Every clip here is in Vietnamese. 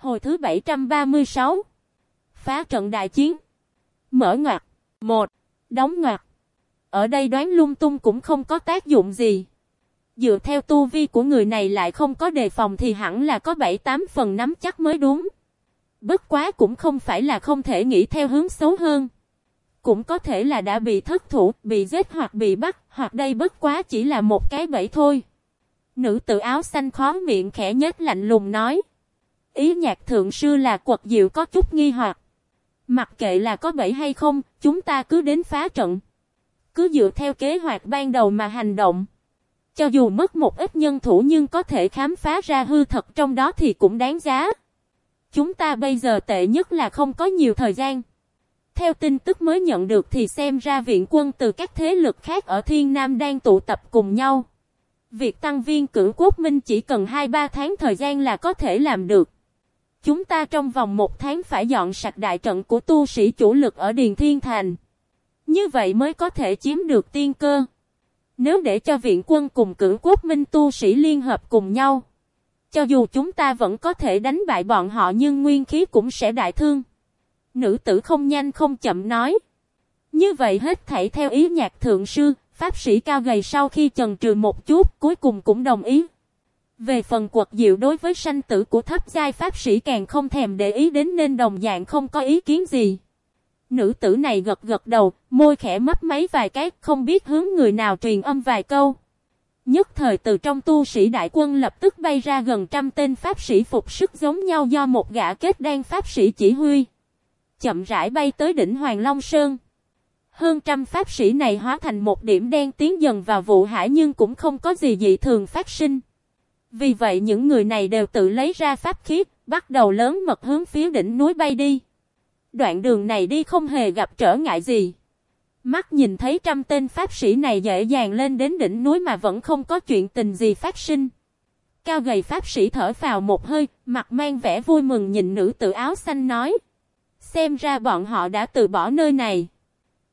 Hồi thứ 736 Phá trận đại chiến Mở ngoặt 1. Đóng ngoặt Ở đây đoán lung tung cũng không có tác dụng gì. Dựa theo tu vi của người này lại không có đề phòng thì hẳn là có 7-8 phần nắm chắc mới đúng. Bất quá cũng không phải là không thể nghĩ theo hướng xấu hơn. Cũng có thể là đã bị thất thủ, bị giết hoặc bị bắt, hoặc đây bất quá chỉ là một cái bẫy thôi. Nữ tự áo xanh khó miệng khẽ nhếch lạnh lùng nói. Ý nhạc thượng sư là quật diệu có chút nghi hoặc. Mặc kệ là có bẫy hay không, chúng ta cứ đến phá trận. Cứ dựa theo kế hoạch ban đầu mà hành động. Cho dù mất một ít nhân thủ nhưng có thể khám phá ra hư thật trong đó thì cũng đáng giá. Chúng ta bây giờ tệ nhất là không có nhiều thời gian. Theo tin tức mới nhận được thì xem ra viện quân từ các thế lực khác ở Thiên Nam đang tụ tập cùng nhau. Việc tăng viên cử quốc minh chỉ cần 2-3 tháng thời gian là có thể làm được. Chúng ta trong vòng một tháng phải dọn sạch đại trận của tu sĩ chủ lực ở Điền Thiên Thành. Như vậy mới có thể chiếm được tiên cơ. Nếu để cho viện quân cùng cử quốc minh tu sĩ liên hợp cùng nhau. Cho dù chúng ta vẫn có thể đánh bại bọn họ nhưng nguyên khí cũng sẽ đại thương. Nữ tử không nhanh không chậm nói. Như vậy hết thảy theo ý nhạc thượng sư, pháp sĩ cao gầy sau khi chần trừ một chút cuối cùng cũng đồng ý. Về phần quật diệu đối với sanh tử của thấp giai pháp sĩ càng không thèm để ý đến nên đồng dạng không có ý kiến gì. Nữ tử này gật gật đầu, môi khẽ mấp máy vài cái, không biết hướng người nào truyền âm vài câu. Nhất thời từ trong tu sĩ đại quân lập tức bay ra gần trăm tên pháp sĩ phục sức giống nhau do một gã kết đan pháp sĩ chỉ huy. Chậm rãi bay tới đỉnh Hoàng Long Sơn. Hơn trăm pháp sĩ này hóa thành một điểm đen tiến dần vào vụ hải nhưng cũng không có gì dị thường phát sinh. Vì vậy những người này đều tự lấy ra pháp khí, bắt đầu lớn mật hướng phía đỉnh núi bay đi. Đoạn đường này đi không hề gặp trở ngại gì. Mắt nhìn thấy trăm tên pháp sĩ này dễ dàng lên đến đỉnh núi mà vẫn không có chuyện tình gì phát sinh. Cao gầy pháp sĩ thở vào một hơi, mặt mang vẻ vui mừng nhìn nữ tự áo xanh nói. Xem ra bọn họ đã từ bỏ nơi này.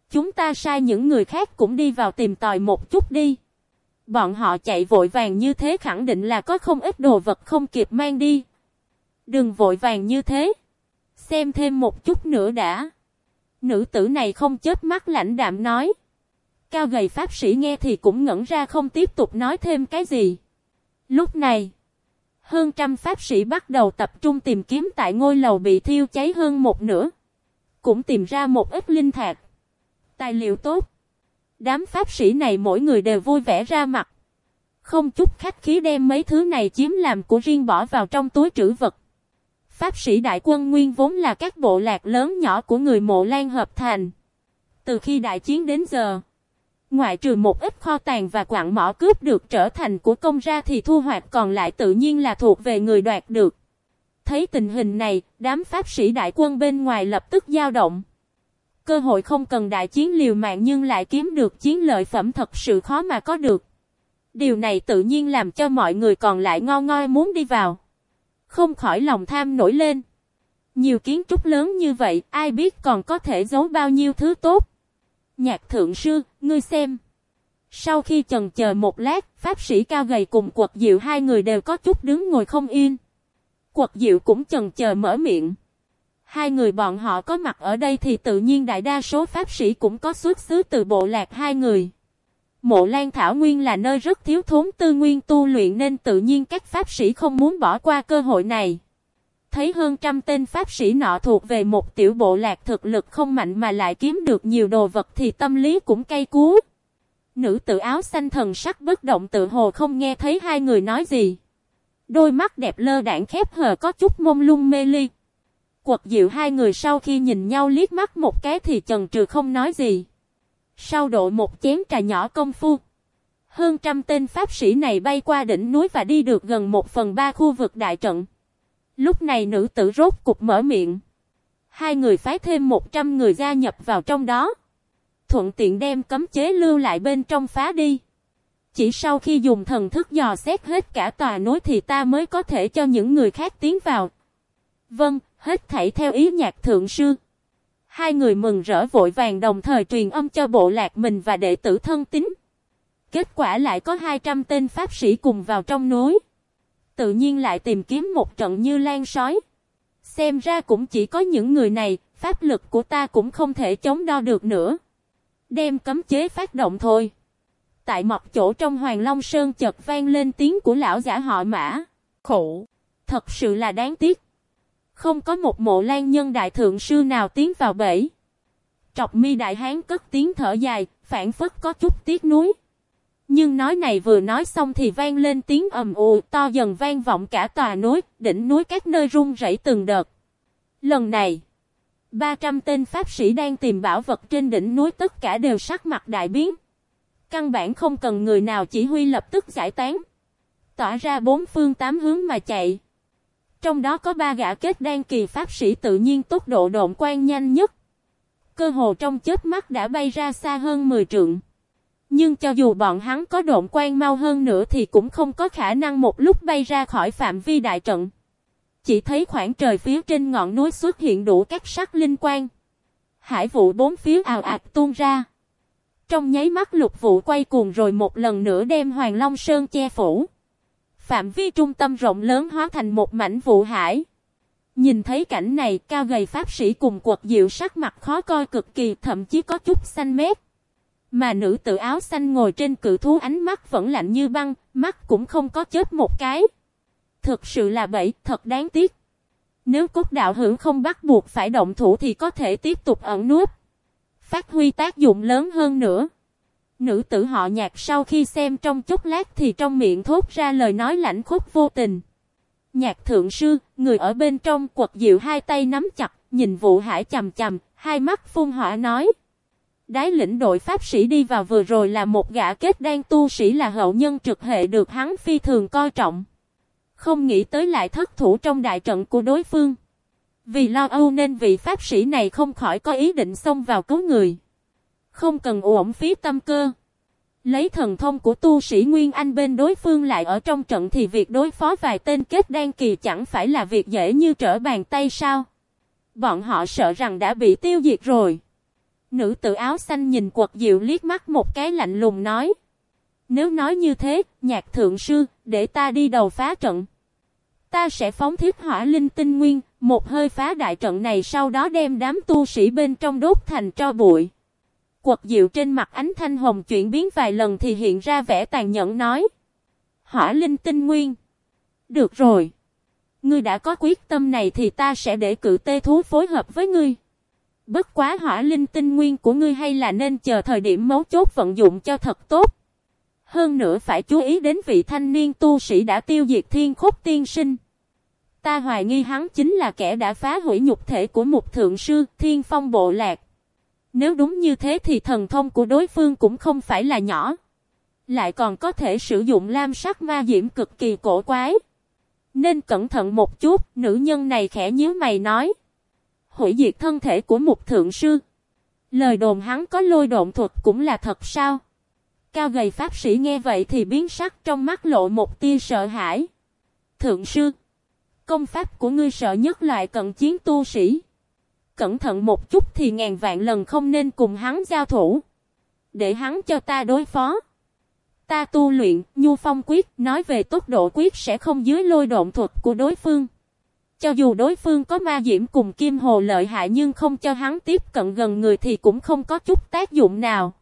Chúng ta sai những người khác cũng đi vào tìm tòi một chút đi. Bọn họ chạy vội vàng như thế khẳng định là có không ít đồ vật không kịp mang đi. Đừng vội vàng như thế. Xem thêm một chút nữa đã. Nữ tử này không chết mắt lãnh đạm nói. Cao gầy pháp sĩ nghe thì cũng ngẩn ra không tiếp tục nói thêm cái gì. Lúc này, hơn trăm pháp sĩ bắt đầu tập trung tìm kiếm tại ngôi lầu bị thiêu cháy hơn một nửa. Cũng tìm ra một ít linh thạch. Tài liệu tốt. Đám pháp sĩ này mỗi người đều vui vẻ ra mặt. Không chút khách khí đem mấy thứ này chiếm làm của riêng bỏ vào trong túi trữ vật. Pháp sĩ đại quân nguyên vốn là các bộ lạc lớn nhỏ của người mộ lan hợp thành. Từ khi đại chiến đến giờ, ngoại trừ một ít kho tàng và quặng mỏ cướp được trở thành của công ra thì thu hoạch còn lại tự nhiên là thuộc về người đoạt được. Thấy tình hình này, đám pháp sĩ đại quân bên ngoài lập tức dao động. Cơ hội không cần đại chiến liều mạng nhưng lại kiếm được chiến lợi phẩm thật sự khó mà có được. Điều này tự nhiên làm cho mọi người còn lại ngon ngoi muốn đi vào. Không khỏi lòng tham nổi lên. Nhiều kiến trúc lớn như vậy, ai biết còn có thể giấu bao nhiêu thứ tốt. Nhạc thượng sư, ngươi xem. Sau khi chần chờ một lát, pháp sĩ cao gầy cùng quật diệu hai người đều có chút đứng ngồi không yên. Quật diệu cũng chần chờ mở miệng. Hai người bọn họ có mặt ở đây thì tự nhiên đại đa số pháp sĩ cũng có xuất xứ từ bộ lạc hai người. Mộ Lan Thảo Nguyên là nơi rất thiếu thốn tư nguyên tu luyện nên tự nhiên các pháp sĩ không muốn bỏ qua cơ hội này. Thấy hơn trăm tên pháp sĩ nọ thuộc về một tiểu bộ lạc thực lực không mạnh mà lại kiếm được nhiều đồ vật thì tâm lý cũng cay cú. Nữ tự áo xanh thần sắc bất động tự hồ không nghe thấy hai người nói gì. Đôi mắt đẹp lơ đảng khép hờ có chút mông lung mê ly. Quật diệu hai người sau khi nhìn nhau liếc mắt một cái thì chần trừ không nói gì. Sau độ một chén trà nhỏ công phu. Hơn trăm tên pháp sĩ này bay qua đỉnh núi và đi được gần một phần ba khu vực đại trận. Lúc này nữ tử rốt cục mở miệng. Hai người phái thêm một trăm người gia nhập vào trong đó. Thuận tiện đem cấm chế lưu lại bên trong phá đi. Chỉ sau khi dùng thần thức dò xét hết cả tòa núi thì ta mới có thể cho những người khác tiến vào. Vâng, hết thảy theo ý nhạc thượng sư. Hai người mừng rỡ vội vàng đồng thời truyền âm cho bộ lạc mình và đệ tử thân tín. Kết quả lại có 200 tên pháp sĩ cùng vào trong núi. Tự nhiên lại tìm kiếm một trận như lan sói. Xem ra cũng chỉ có những người này, pháp lực của ta cũng không thể chống đo được nữa. Đem cấm chế phát động thôi. Tại một chỗ trong Hoàng Long Sơn chợt vang lên tiếng của lão giả họ mã. Khổ. Thật sự là đáng tiếc. Không có một mộ lan nhân đại thượng sư nào tiến vào bể. Trọc mi đại hán cất tiếng thở dài, phản phất có chút tiếc nuối. Nhưng nói này vừa nói xong thì vang lên tiếng ầm ù to dần vang vọng cả tòa núi, đỉnh núi các nơi rung rẩy từng đợt. Lần này, 300 tên pháp sĩ đang tìm bảo vật trên đỉnh núi tất cả đều sắc mặt đại biến. Căn bản không cần người nào chỉ huy lập tức giải tán. Tỏa ra bốn phương tám hướng mà chạy. Trong đó có ba gã kết đan kỳ pháp sĩ tự nhiên tốc độ độn quan nhanh nhất. Cơ hồ trong chết mắt đã bay ra xa hơn 10 trượng. Nhưng cho dù bọn hắn có độn quan mau hơn nữa thì cũng không có khả năng một lúc bay ra khỏi phạm vi đại trận. Chỉ thấy khoảng trời phía trên ngọn núi xuất hiện đủ các sắc linh quang. Hải vụ bốn phía ào ạt tuôn ra. Trong nháy mắt lục vụ quay cuồng rồi một lần nữa đem Hoàng Long Sơn che phủ. Phạm vi trung tâm rộng lớn hóa thành một mảnh vụ hải. Nhìn thấy cảnh này, cao gầy pháp sĩ cùng quật diệu sắc mặt khó coi cực kỳ, thậm chí có chút xanh mét. Mà nữ tự áo xanh ngồi trên cự thú ánh mắt vẫn lạnh như băng, mắt cũng không có chết một cái. Thực sự là bẫy, thật đáng tiếc. Nếu cốt đạo hữu không bắt buộc phải động thủ thì có thể tiếp tục ẩn núp. Phát huy tác dụng lớn hơn nữa. Nữ tử họ nhạc sau khi xem trong chốc lát thì trong miệng thốt ra lời nói lạnh khúc vô tình. Nhạc thượng sư, người ở bên trong quật diệu hai tay nắm chặt, nhìn vụ hải chầm chầm, hai mắt phun hỏa nói. Đái lĩnh đội pháp sĩ đi vào vừa rồi là một gã kết đang tu sĩ là hậu nhân trực hệ được hắn phi thường coi trọng. Không nghĩ tới lại thất thủ trong đại trận của đối phương. Vì lo âu nên vị pháp sĩ này không khỏi có ý định xông vào cứu người. Không cần uổng phí tâm cơ. Lấy thần thông của tu sĩ Nguyên Anh bên đối phương lại ở trong trận thì việc đối phó vài tên kết đan kỳ chẳng phải là việc dễ như trở bàn tay sao. Bọn họ sợ rằng đã bị tiêu diệt rồi. Nữ tử áo xanh nhìn quật diệu liếc mắt một cái lạnh lùng nói. Nếu nói như thế, nhạc thượng sư, để ta đi đầu phá trận. Ta sẽ phóng thiết hỏa linh tinh nguyên, một hơi phá đại trận này sau đó đem đám tu sĩ bên trong đốt thành tro bụi. Quật diệu trên mặt ánh thanh hồng chuyển biến vài lần thì hiện ra vẻ tàn nhẫn nói. Hỏa linh tinh nguyên. Được rồi. Ngươi đã có quyết tâm này thì ta sẽ để cự tê thú phối hợp với ngươi. Bất quá hỏa linh tinh nguyên của ngươi hay là nên chờ thời điểm mấu chốt vận dụng cho thật tốt. Hơn nữa phải chú ý đến vị thanh niên tu sĩ đã tiêu diệt thiên khúc tiên sinh. Ta hoài nghi hắn chính là kẻ đã phá hủy nhục thể của một thượng sư, thiên phong bộ lạc. Nếu đúng như thế thì thần thông của đối phương cũng không phải là nhỏ. Lại còn có thể sử dụng lam sắc ma diễm cực kỳ cổ quái. Nên cẩn thận một chút, nữ nhân này khẽ nhíu mày nói. Hủy diệt thân thể của một thượng sư. Lời đồn hắn có lôi độn thuật cũng là thật sao? Cao gầy pháp sĩ nghe vậy thì biến sắc trong mắt lộ một tia sợ hãi. Thượng sư, công pháp của ngươi sợ nhất loại cận chiến tu sĩ. Cẩn thận một chút thì ngàn vạn lần không nên cùng hắn giao thủ. Để hắn cho ta đối phó. Ta tu luyện, nhu phong quyết, nói về tốc độ quyết sẽ không dưới lôi độn thuật của đối phương. Cho dù đối phương có ma diễm cùng kim hồ lợi hại nhưng không cho hắn tiếp cận gần người thì cũng không có chút tác dụng nào.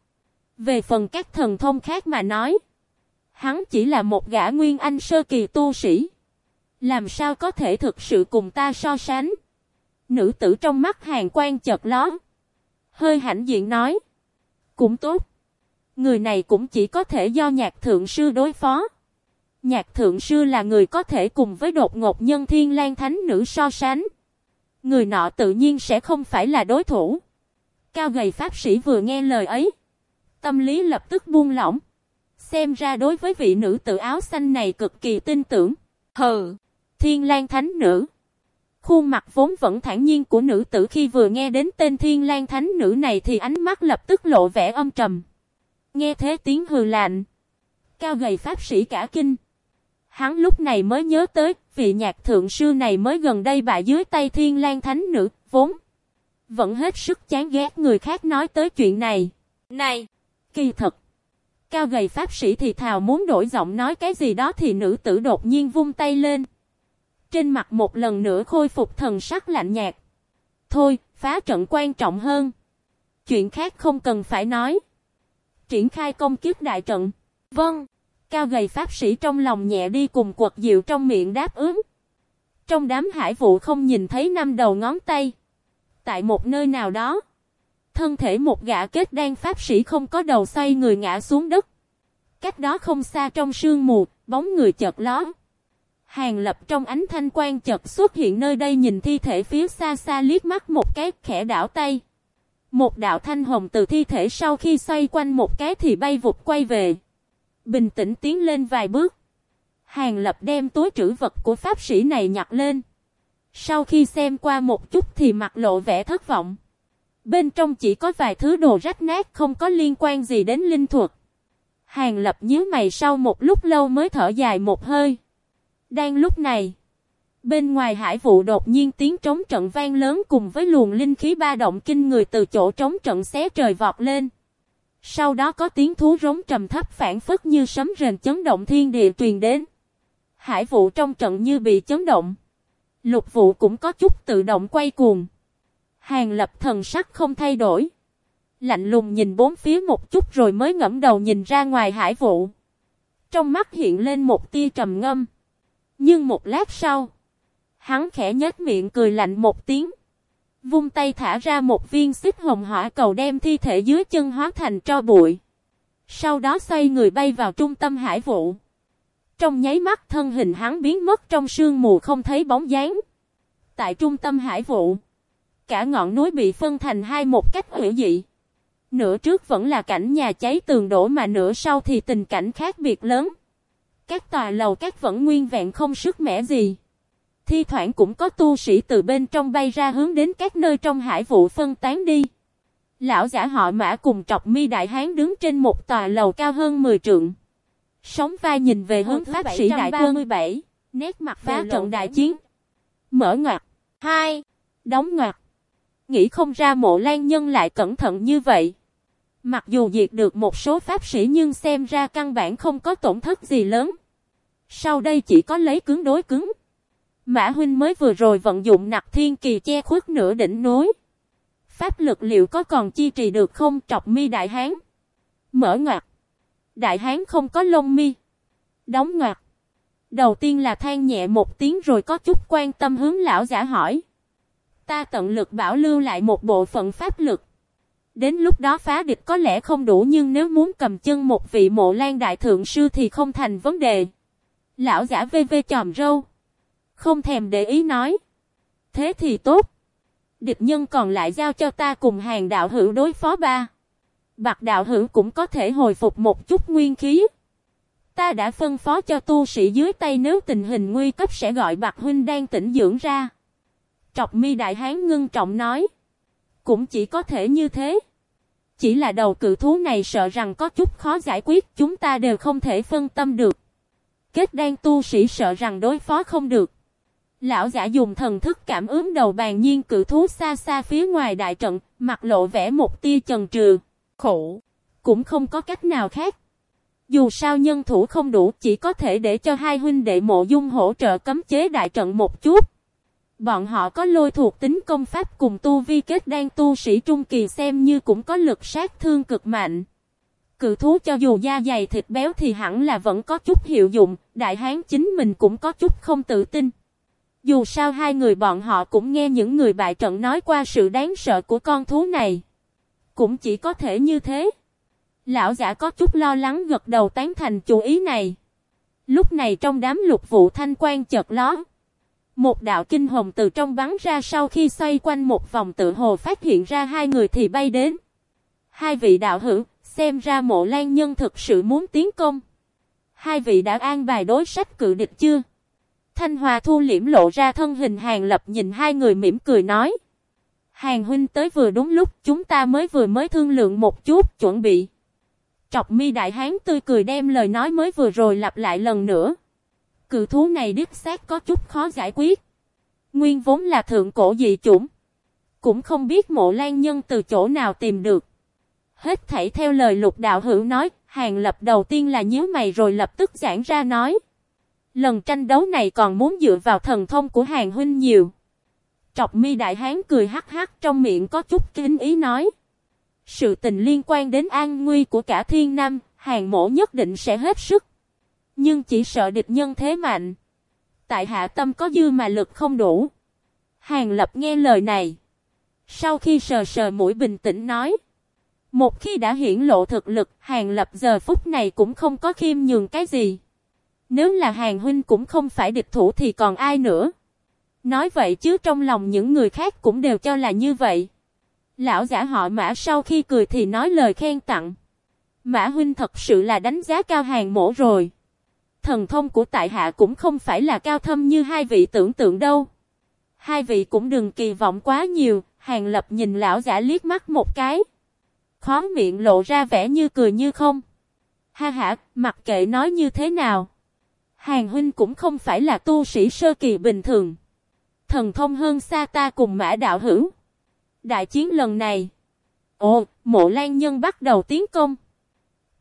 Về phần các thần thông khác mà nói, hắn chỉ là một gã nguyên anh sơ kỳ tu sĩ. Làm sao có thể thực sự cùng ta so sánh? Nữ tử trong mắt hàng quan chợt ló. Hơi hãnh diện nói. Cũng tốt. Người này cũng chỉ có thể do nhạc thượng sư đối phó. Nhạc thượng sư là người có thể cùng với đột ngột nhân thiên lan thánh nữ so sánh. Người nọ tự nhiên sẽ không phải là đối thủ. Cao gầy pháp sĩ vừa nghe lời ấy. Tâm lý lập tức buông lỏng. Xem ra đối với vị nữ tự áo xanh này cực kỳ tin tưởng. Hừ, thiên lan thánh nữ. Khuôn mặt vốn vẫn thản nhiên của nữ tử khi vừa nghe đến tên thiên lan thánh nữ này thì ánh mắt lập tức lộ vẻ âm trầm. Nghe thế tiếng hừ lạnh. Cao gầy pháp sĩ cả kinh. Hắn lúc này mới nhớ tới, vị nhạc thượng sư này mới gần đây bại dưới tay thiên lan thánh nữ, vốn. Vẫn hết sức chán ghét người khác nói tới chuyện này. Này! Kỳ thật! Cao gầy pháp sĩ thì thào muốn đổi giọng nói cái gì đó thì nữ tử đột nhiên vung tay lên. Trên mặt một lần nữa khôi phục thần sắc lạnh nhạt. Thôi, phá trận quan trọng hơn. Chuyện khác không cần phải nói. Triển khai công kiếp đại trận. Vâng. Cao gầy pháp sĩ trong lòng nhẹ đi cùng quật diệu trong miệng đáp ứng. Trong đám hải vụ không nhìn thấy năm đầu ngón tay. Tại một nơi nào đó. Thân thể một gã kết đan pháp sĩ không có đầu xoay người ngã xuống đất. Cách đó không xa trong sương mù, bóng người chợt lóe. Hàng lập trong ánh thanh quan chợt xuất hiện nơi đây nhìn thi thể phía xa xa liếc mắt một cái, khẽ đảo tay. Một đạo thanh hồng từ thi thể sau khi xoay quanh một cái thì bay vụt quay về. Bình tĩnh tiến lên vài bước. Hàng lập đem túi trữ vật của pháp sĩ này nhặt lên. Sau khi xem qua một chút thì mặt lộ vẻ thất vọng. Bên trong chỉ có vài thứ đồ rách nát không có liên quan gì đến linh thuật. Hàng lập nhíu mày sau một lúc lâu mới thở dài một hơi. Đang lúc này, bên ngoài hải vụ đột nhiên tiếng trống trận vang lớn cùng với luồng linh khí ba động kinh người từ chỗ trống trận xé trời vọt lên. Sau đó có tiếng thú rống trầm thấp phản phất như sấm rền chấn động thiên địa truyền đến. Hải vụ trong trận như bị chấn động. Lục vụ cũng có chút tự động quay cuồng. Hàng lập thần sắc không thay đổi. Lạnh lùng nhìn bốn phía một chút rồi mới ngẫm đầu nhìn ra ngoài hải vụ. Trong mắt hiện lên một tia trầm ngâm. Nhưng một lát sau, hắn khẽ nhếch miệng cười lạnh một tiếng. Vung tay thả ra một viên xích hồng hỏa cầu đem thi thể dưới chân hóa thành tro bụi. Sau đó xoay người bay vào trung tâm hải vụ. Trong nháy mắt thân hình hắn biến mất trong sương mù không thấy bóng dáng. Tại trung tâm hải vụ, cả ngọn núi bị phân thành hai một cách hữu dị. Nửa trước vẫn là cảnh nhà cháy tường đổ mà nửa sau thì tình cảnh khác biệt lớn. Các tòa lầu các vẫn nguyên vẹn không sức mẻ gì. Thi thoảng cũng có tu sĩ từ bên trong bay ra hướng đến các nơi trong hải vụ phân tán đi. Lão giả họ mã cùng trọc mi đại hán đứng trên một tòa lầu cao hơn 10 trượng. Sóng vai nhìn về hướng pháp sĩ đại quân. Nét mặt phá trận đại chiến. Mở ngoặt. hai Đóng ngoặt. Nghĩ không ra mộ lan nhân lại cẩn thận như vậy. Mặc dù diệt được một số pháp sĩ nhưng xem ra căn bản không có tổn thất gì lớn. Sau đây chỉ có lấy cứng đối cứng. Mã huynh mới vừa rồi vận dụng nặc thiên kỳ che khuất nửa đỉnh núi. Pháp lực liệu có còn chi trì được không trọc mi đại hán? Mở ngoặt. Đại hán không có lông mi. Đóng ngoặt. Đầu tiên là than nhẹ một tiếng rồi có chút quan tâm hướng lão giả hỏi. Ta tận lực bảo lưu lại một bộ phận pháp lực. Đến lúc đó phá địch có lẽ không đủ nhưng nếu muốn cầm chân một vị mộ lan đại thượng sư thì không thành vấn đề. Lão giả vê vê chòm râu. Không thèm để ý nói. Thế thì tốt. Địch nhân còn lại giao cho ta cùng hàng đạo hữu đối phó ba. Bạc đạo hữu cũng có thể hồi phục một chút nguyên khí. Ta đã phân phó cho tu sĩ dưới tay nếu tình hình nguy cấp sẽ gọi bạc huynh đang tỉnh dưỡng ra. Trọc mi đại hán ngưng trọng nói. Cũng chỉ có thể như thế. Chỉ là đầu cự thú này sợ rằng có chút khó giải quyết chúng ta đều không thể phân tâm được. Kết đan tu sĩ sợ rằng đối phó không được. Lão giả dùng thần thức cảm ứng đầu bàn nhiên cự thú xa xa phía ngoài đại trận, mặt lộ vẻ một tia chần trừ, khổ, cũng không có cách nào khác. Dù sao nhân thủ không đủ chỉ có thể để cho hai huynh đệ mộ dung hỗ trợ cấm chế đại trận một chút. Bọn họ có lôi thuộc tính công pháp cùng tu vi kết đan tu sĩ trung kỳ xem như cũng có lực sát thương cực mạnh. Cự thú cho dù da dày thịt béo thì hẳn là vẫn có chút hiệu dụng, đại hán chính mình cũng có chút không tự tin. Dù sao hai người bọn họ cũng nghe những người bại trận nói qua sự đáng sợ của con thú này. Cũng chỉ có thể như thế. Lão giả có chút lo lắng gật đầu tán thành chủ ý này. Lúc này trong đám lục vụ thanh quan chợt ló. Một đạo kinh hồng từ trong bắn ra sau khi xoay quanh một vòng tự hồ phát hiện ra hai người thì bay đến. Hai vị đạo hữu, xem ra mộ lan nhân thực sự muốn tiến công. Hai vị đã an bài đối sách cự địch chưa? Thanh Hòa thu liễm lộ ra thân hình hàng lập nhìn hai người mỉm cười nói. Hàng huynh tới vừa đúng lúc chúng ta mới vừa mới thương lượng một chút chuẩn bị. Trọc mi đại hán tươi cười đem lời nói mới vừa rồi lặp lại lần nữa. Cự thú này đích xác có chút khó giải quyết. Nguyên vốn là thượng cổ dị chủng. Cũng không biết mộ lan nhân từ chỗ nào tìm được. Hết thảy theo lời lục đạo hữu nói, hàng lập đầu tiên là nhíu mày rồi lập tức giảng ra nói. Lần tranh đấu này còn muốn dựa vào thần thông của hàng huynh nhiều. Trọc mi đại hán cười hắc hắc trong miệng có chút kính ý nói. Sự tình liên quan đến an nguy của cả thiên nam, hàng mổ nhất định sẽ hết sức. Nhưng chỉ sợ địch nhân thế mạnh. Tại hạ tâm có dư mà lực không đủ. Hàng lập nghe lời này. Sau khi sờ sờ mũi bình tĩnh nói. Một khi đã hiển lộ thực lực, hàng lập giờ phút này cũng không có khiêm nhường cái gì. Nếu là hàng huynh cũng không phải địch thủ thì còn ai nữa. Nói vậy chứ trong lòng những người khác cũng đều cho là như vậy. Lão giả họ mã sau khi cười thì nói lời khen tặng. Mã huynh thật sự là đánh giá cao hàng mổ rồi. Thần thông của tại hạ cũng không phải là cao thâm như hai vị tưởng tượng đâu. Hai vị cũng đừng kỳ vọng quá nhiều, hàng lập nhìn lão giả liếc mắt một cái. Khó miệng lộ ra vẻ như cười như không. Ha ha, mặc kệ nói như thế nào. Hàng huynh cũng không phải là tu sĩ sơ kỳ bình thường. Thần thông hơn xa ta cùng mã đạo hữu. Đại chiến lần này. Ồ, mộ lan nhân bắt đầu tiến công.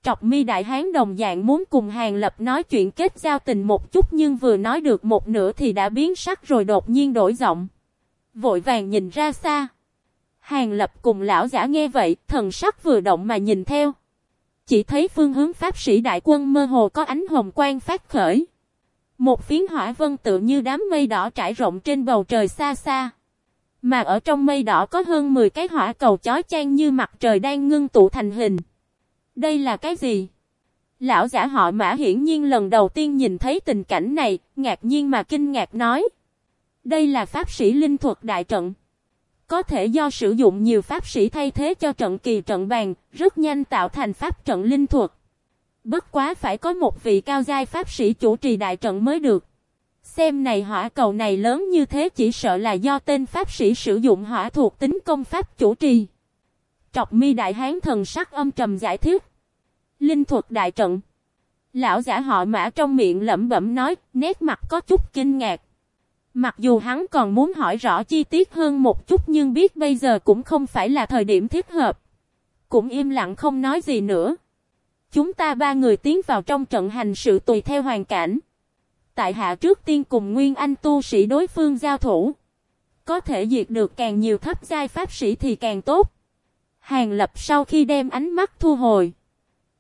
Trọc mi đại hán đồng dạng muốn cùng hàng lập nói chuyện kết giao tình một chút nhưng vừa nói được một nửa thì đã biến sắc rồi đột nhiên đổi giọng. Vội vàng nhìn ra xa. Hàng lập cùng lão giả nghe vậy, thần sắc vừa động mà nhìn theo. Chỉ thấy phương hướng pháp sĩ đại quân mơ hồ có ánh hồng quang phát khởi. Một phiến hỏa vân tự như đám mây đỏ trải rộng trên bầu trời xa xa. Mà ở trong mây đỏ có hơn 10 cái hỏa cầu chói chang như mặt trời đang ngưng tụ thành hình. Đây là cái gì? Lão giả họ mã hiển nhiên lần đầu tiên nhìn thấy tình cảnh này, ngạc nhiên mà kinh ngạc nói. Đây là pháp sĩ linh thuật đại trận. Có thể do sử dụng nhiều pháp sĩ thay thế cho trận kỳ trận bàn, rất nhanh tạo thành pháp trận linh thuật. Bất quá phải có một vị cao giai pháp sĩ chủ trì đại trận mới được. Xem này hỏa cầu này lớn như thế chỉ sợ là do tên pháp sĩ sử dụng hỏa thuộc tính công pháp chủ trì. Trọc mi đại hán thần sắc âm trầm giải thích. Linh thuật đại trận. Lão giả họ mã trong miệng lẩm bẩm nói, nét mặt có chút kinh ngạc. Mặc dù hắn còn muốn hỏi rõ chi tiết hơn một chút nhưng biết bây giờ cũng không phải là thời điểm thích hợp. Cũng im lặng không nói gì nữa. Chúng ta ba người tiến vào trong trận hành sự tùy theo hoàn cảnh. Tại hạ trước tiên cùng Nguyên Anh tu sĩ đối phương giao thủ. Có thể diệt được càng nhiều thấp giai pháp sĩ thì càng tốt. Hàng lập sau khi đem ánh mắt thu hồi.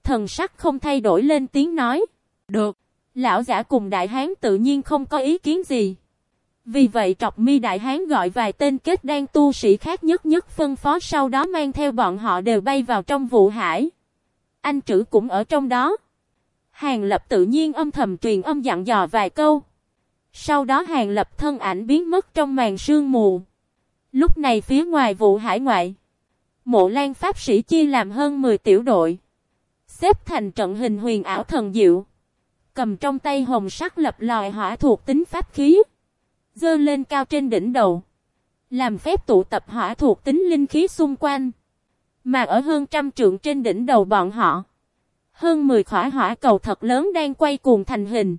Thần sắc không thay đổi lên tiếng nói. Được. Lão giả cùng đại hán tự nhiên không có ý kiến gì. Vì vậy trọc mi đại hán gọi vài tên kết đang tu sĩ khác nhất nhất phân phó sau đó mang theo bọn họ đều bay vào trong vụ hải. Anh trữ cũng ở trong đó. Hàng lập tự nhiên âm thầm truyền âm dặn dò vài câu. Sau đó hàng lập thân ảnh biến mất trong màn sương mù. Lúc này phía ngoài vụ hải ngoại. Mộ lan pháp sĩ chia làm hơn 10 tiểu đội. Xếp thành trận hình huyền ảo thần diệu. Cầm trong tay hồng sắc lập lòi hỏa thuộc tính pháp khí. Dơ lên cao trên đỉnh đầu. Làm phép tụ tập hỏa thuộc tính linh khí xung quanh. Mà ở hơn trăm trượng trên đỉnh đầu bọn họ. Hơn 10 khỏa hỏa cầu thật lớn đang quay cuồng thành hình.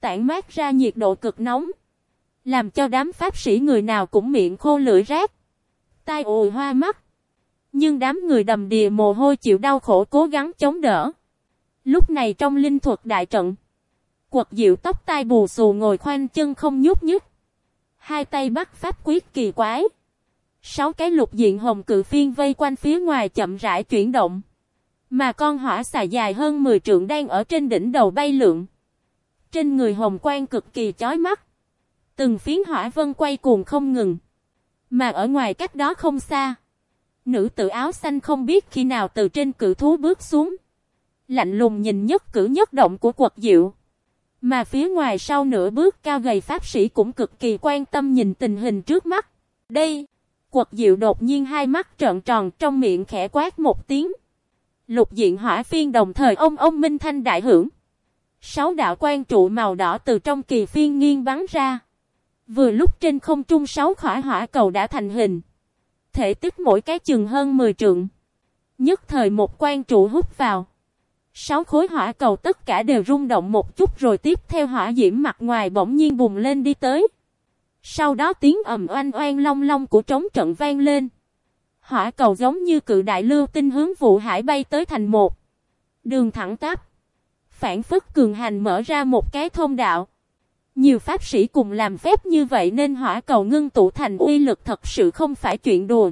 Tản mát ra nhiệt độ cực nóng. Làm cho đám pháp sĩ người nào cũng miệng khô lưỡi rác. Tai ùi hoa mắt. Nhưng đám người đầm đìa mồ hôi chịu đau khổ cố gắng chống đỡ. Lúc này trong linh thuật đại trận. Quật diệu tóc tai bù xù ngồi khoanh chân không nhúc nhích. Hai tay bắt pháp quyết kỳ quái. Sáu cái lục diện hồng cự phiên vây quanh phía ngoài chậm rãi chuyển động. Mà con hỏa xà dài hơn 10 trượng đang ở trên đỉnh đầu bay lượn. Trên người hồng quang cực kỳ chói mắt. Từng phiến hỏa vân quay cuồng không ngừng. Mà ở ngoài cách đó không xa. Nữ tử áo xanh không biết khi nào từ trên cự thú bước xuống. Lạnh lùng nhìn nhất cử nhất động của quật diệu. Mà phía ngoài sau nửa bước cao gầy pháp sĩ cũng cực kỳ quan tâm nhìn tình hình trước mắt. Đây, quật diệu đột nhiên hai mắt trợn tròn trong miệng khẽ quát một tiếng. Lục diện hỏa phiên đồng thời ông ông minh thanh đại hưởng. Sáu đạo quan trụ màu đỏ từ trong kỳ phiên nghiêng bắn ra. Vừa lúc trên không trung sáu khỏa hỏa cầu đã thành hình. Thể tích mỗi cái chừng hơn 10 trượng. Nhất thời một quan trụ hút vào. Sáu khối hỏa cầu tất cả đều rung động một chút rồi tiếp theo hỏa diễm mặt ngoài bỗng nhiên bùng lên đi tới. Sau đó tiếng ầm oanh oanh long long của trống trận vang lên. Hỏa cầu giống như cự đại lưu tinh hướng vụ hải bay tới thành một. Đường thẳng tắp. Phản phức cường hành mở ra một cái thông đạo. Nhiều pháp sĩ cùng làm phép như vậy nên hỏa cầu ngưng tụ thành uy lực thật sự không phải chuyện đùa.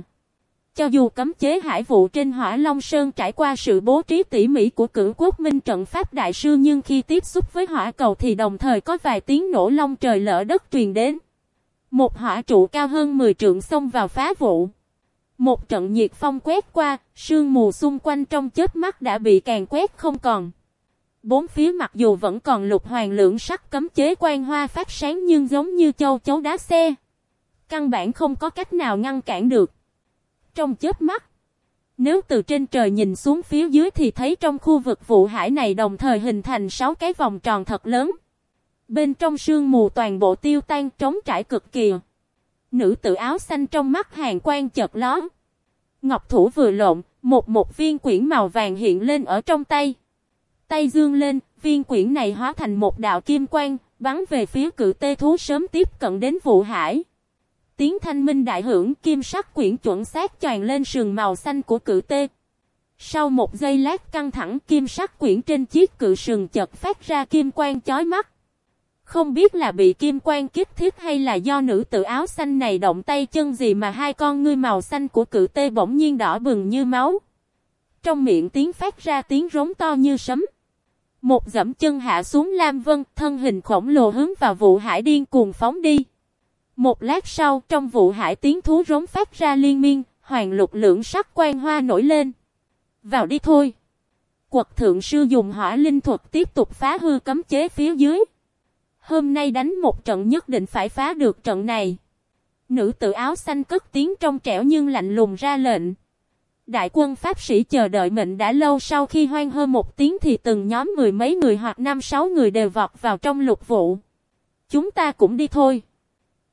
Cho dù cấm chế hải vụ trên hỏa Long Sơn trải qua sự bố trí tỉ mỉ của cử quốc minh trận pháp đại sư nhưng khi tiếp xúc với hỏa cầu thì đồng thời có vài tiếng nổ long trời lỡ đất truyền đến. Một hỏa trụ cao hơn 10 trượng xông vào phá vụ. Một trận nhiệt phong quét qua, sương mù xung quanh trong chết mắt đã bị càng quét không còn. Bốn phía mặc dù vẫn còn lục hoàng lượng sắc cấm chế quan hoa phát sáng nhưng giống như châu chấu đá xe. Căn bản không có cách nào ngăn cản được. Trong chớp mắt, nếu từ trên trời nhìn xuống phía dưới thì thấy trong khu vực vụ hải này đồng thời hình thành 6 cái vòng tròn thật lớn. Bên trong sương mù toàn bộ tiêu tan trống trải cực kỳ. Nữ tự áo xanh trong mắt hàng quan chợt lón. Ngọc thủ vừa lộn, một một viên quyển màu vàng hiện lên ở trong tay. Tay dương lên, viên quyển này hóa thành một đạo kim quang, bắn về phía cự tê thú sớm tiếp cận đến vụ hải. Tiếng thanh minh đại hưởng kim sắc quyển chuẩn xác tràn lên sườn màu xanh của cự tê. Sau một giây lát căng thẳng kim sắc quyển trên chiếc cự sừng chợt phát ra kim quang chói mắt. Không biết là bị kim quang kích thiết hay là do nữ tự áo xanh này động tay chân gì mà hai con ngươi màu xanh của cự tê bỗng nhiên đỏ bừng như máu. Trong miệng tiếng phát ra tiếng rống to như sấm. Một dẫm chân hạ xuống Lam Vân, thân hình khổng lồ hướng vào vụ hải điên cuồng phóng đi. Một lát sau, trong vụ hải tiếng thú rống phát ra liên miên, hoàng lục lượng sắc quang hoa nổi lên. Vào đi thôi. Quật thượng sư dùng hỏa linh thuật tiếp tục phá hư cấm chế phía dưới. Hôm nay đánh một trận nhất định phải phá được trận này. Nữ tự áo xanh cất tiếng trong trẻo nhưng lạnh lùng ra lệnh. Đại quân Pháp sĩ chờ đợi mệnh đã lâu sau khi hoan hơ một tiếng thì từng nhóm mười mấy người hoặc năm sáu người đều vọt vào trong lục vụ. Chúng ta cũng đi thôi.